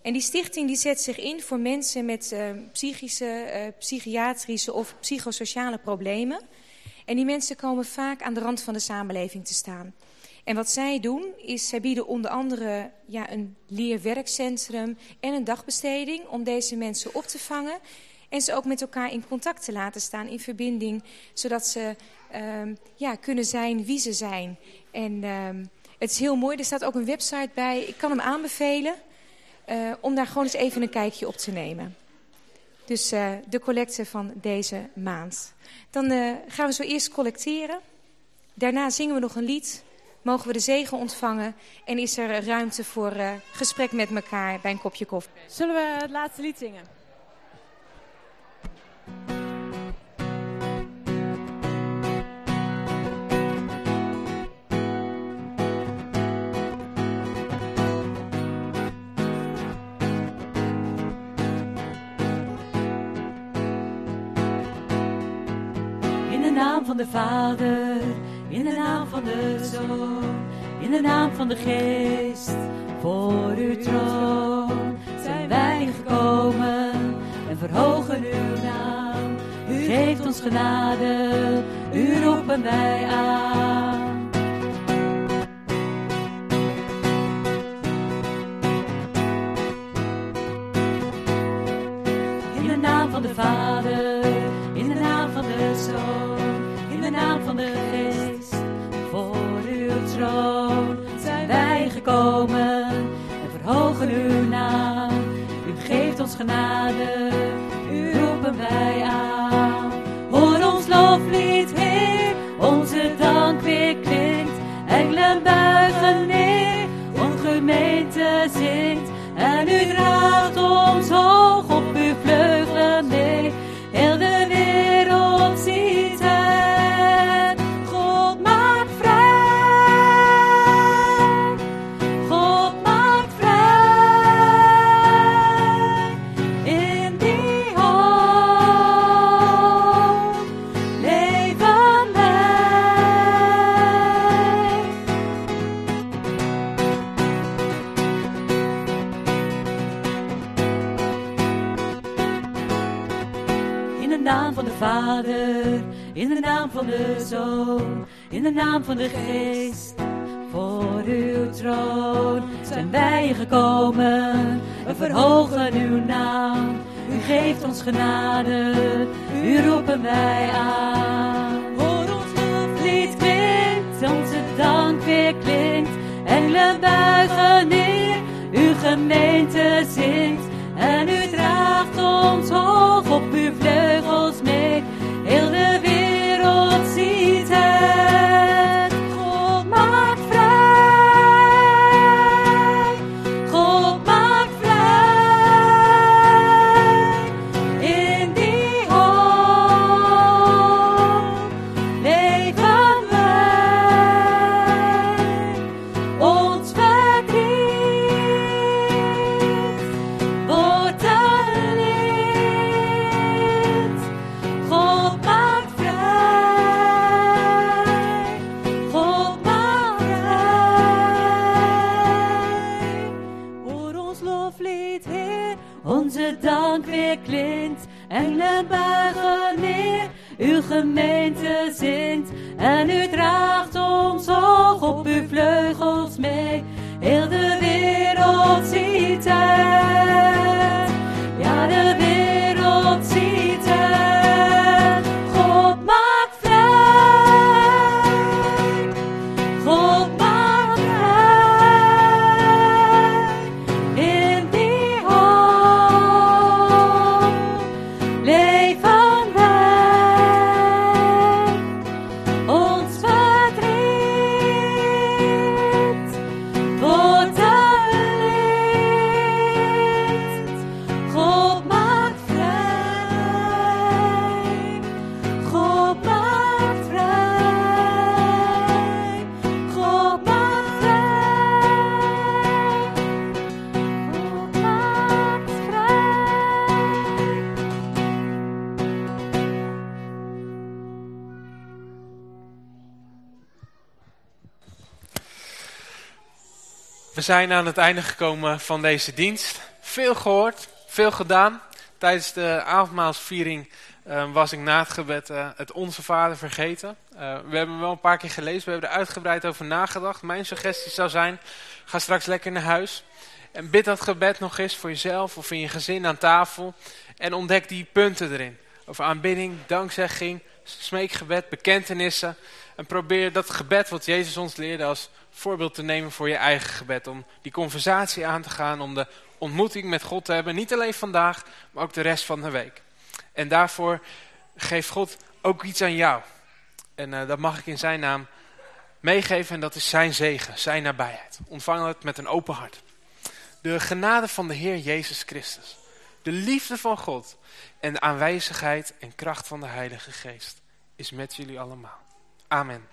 En die stichting die zet zich in voor mensen met uh, psychische, uh, psychiatrische of psychosociale problemen. En die mensen komen vaak aan de rand van de samenleving te staan. En wat zij doen, is zij bieden onder andere ja, een leerwerkcentrum en een dagbesteding om deze mensen op te vangen. En ze ook met elkaar in contact te laten staan, in verbinding, zodat ze uh, ja, kunnen zijn wie ze zijn. En ehm, het is heel mooi, er staat ook een website bij, ik kan hem aanbevelen. Uh, om daar gewoon eens even een kijkje op te nemen. Dus uh, de collecte van deze maand. Dan uh, gaan we zo eerst collecteren. Daarna zingen we nog een lied. Mogen we de zegen ontvangen. En is er ruimte voor gesprek met elkaar bij een kopje koffie. Zullen we het laatste lied zingen? Van de Vader, in de naam van de Zoon, in de naam van de Geest. Voor uw troon zijn wij gekomen en verhogen uw naam. U geeft ons genade, u roepen wij aan. In de naam van de Vader, in de naam van de Zoon naam van de geest. Voor uw troon zijn wij gekomen en verhogen uw naam. U geeft ons genade, u roepen wij aan. Hoor ons loflied, Heer, onze dank weer klinkt. Engelen buigen neer, ongemeente zingt. En u draagt ons hoog op uw vleugelen neer. Heel de in de naam van de Geest. Voor uw troon zijn wij gekomen, we verhogen uw naam. U geeft ons genade, u roepen wij aan. Hoor ons loflied klinkt, onze dank weer klinkt. Engelen buigen neer, uw gemeente zingt. En u draagt ons hoog op uw vleugels mee. Zijn aan het einde gekomen van deze dienst. Veel gehoord, veel gedaan. Tijdens de avondmaalsviering eh, was ik na het gebed eh, het Onze Vader vergeten. Eh, we hebben wel een paar keer gelezen, we hebben er uitgebreid over nagedacht. Mijn suggestie zou zijn, ga straks lekker naar huis. En bid dat gebed nog eens voor jezelf of in je gezin aan tafel. En ontdek die punten erin. Over aanbidding, dankzegging, smeekgebed, bekentenissen. En probeer dat gebed wat Jezus ons leerde als voorbeeld te nemen voor je eigen gebed. Om die conversatie aan te gaan, om de ontmoeting met God te hebben. Niet alleen vandaag, maar ook de rest van de week. En daarvoor geeft God ook iets aan jou. En eh, dat mag ik in zijn naam meegeven en dat is zijn zegen, zijn nabijheid. Ontvang het met een open hart. De genade van de Heer Jezus Christus. De liefde van God en de aanwezigheid en kracht van de Heilige Geest is met jullie allemaal. Amen.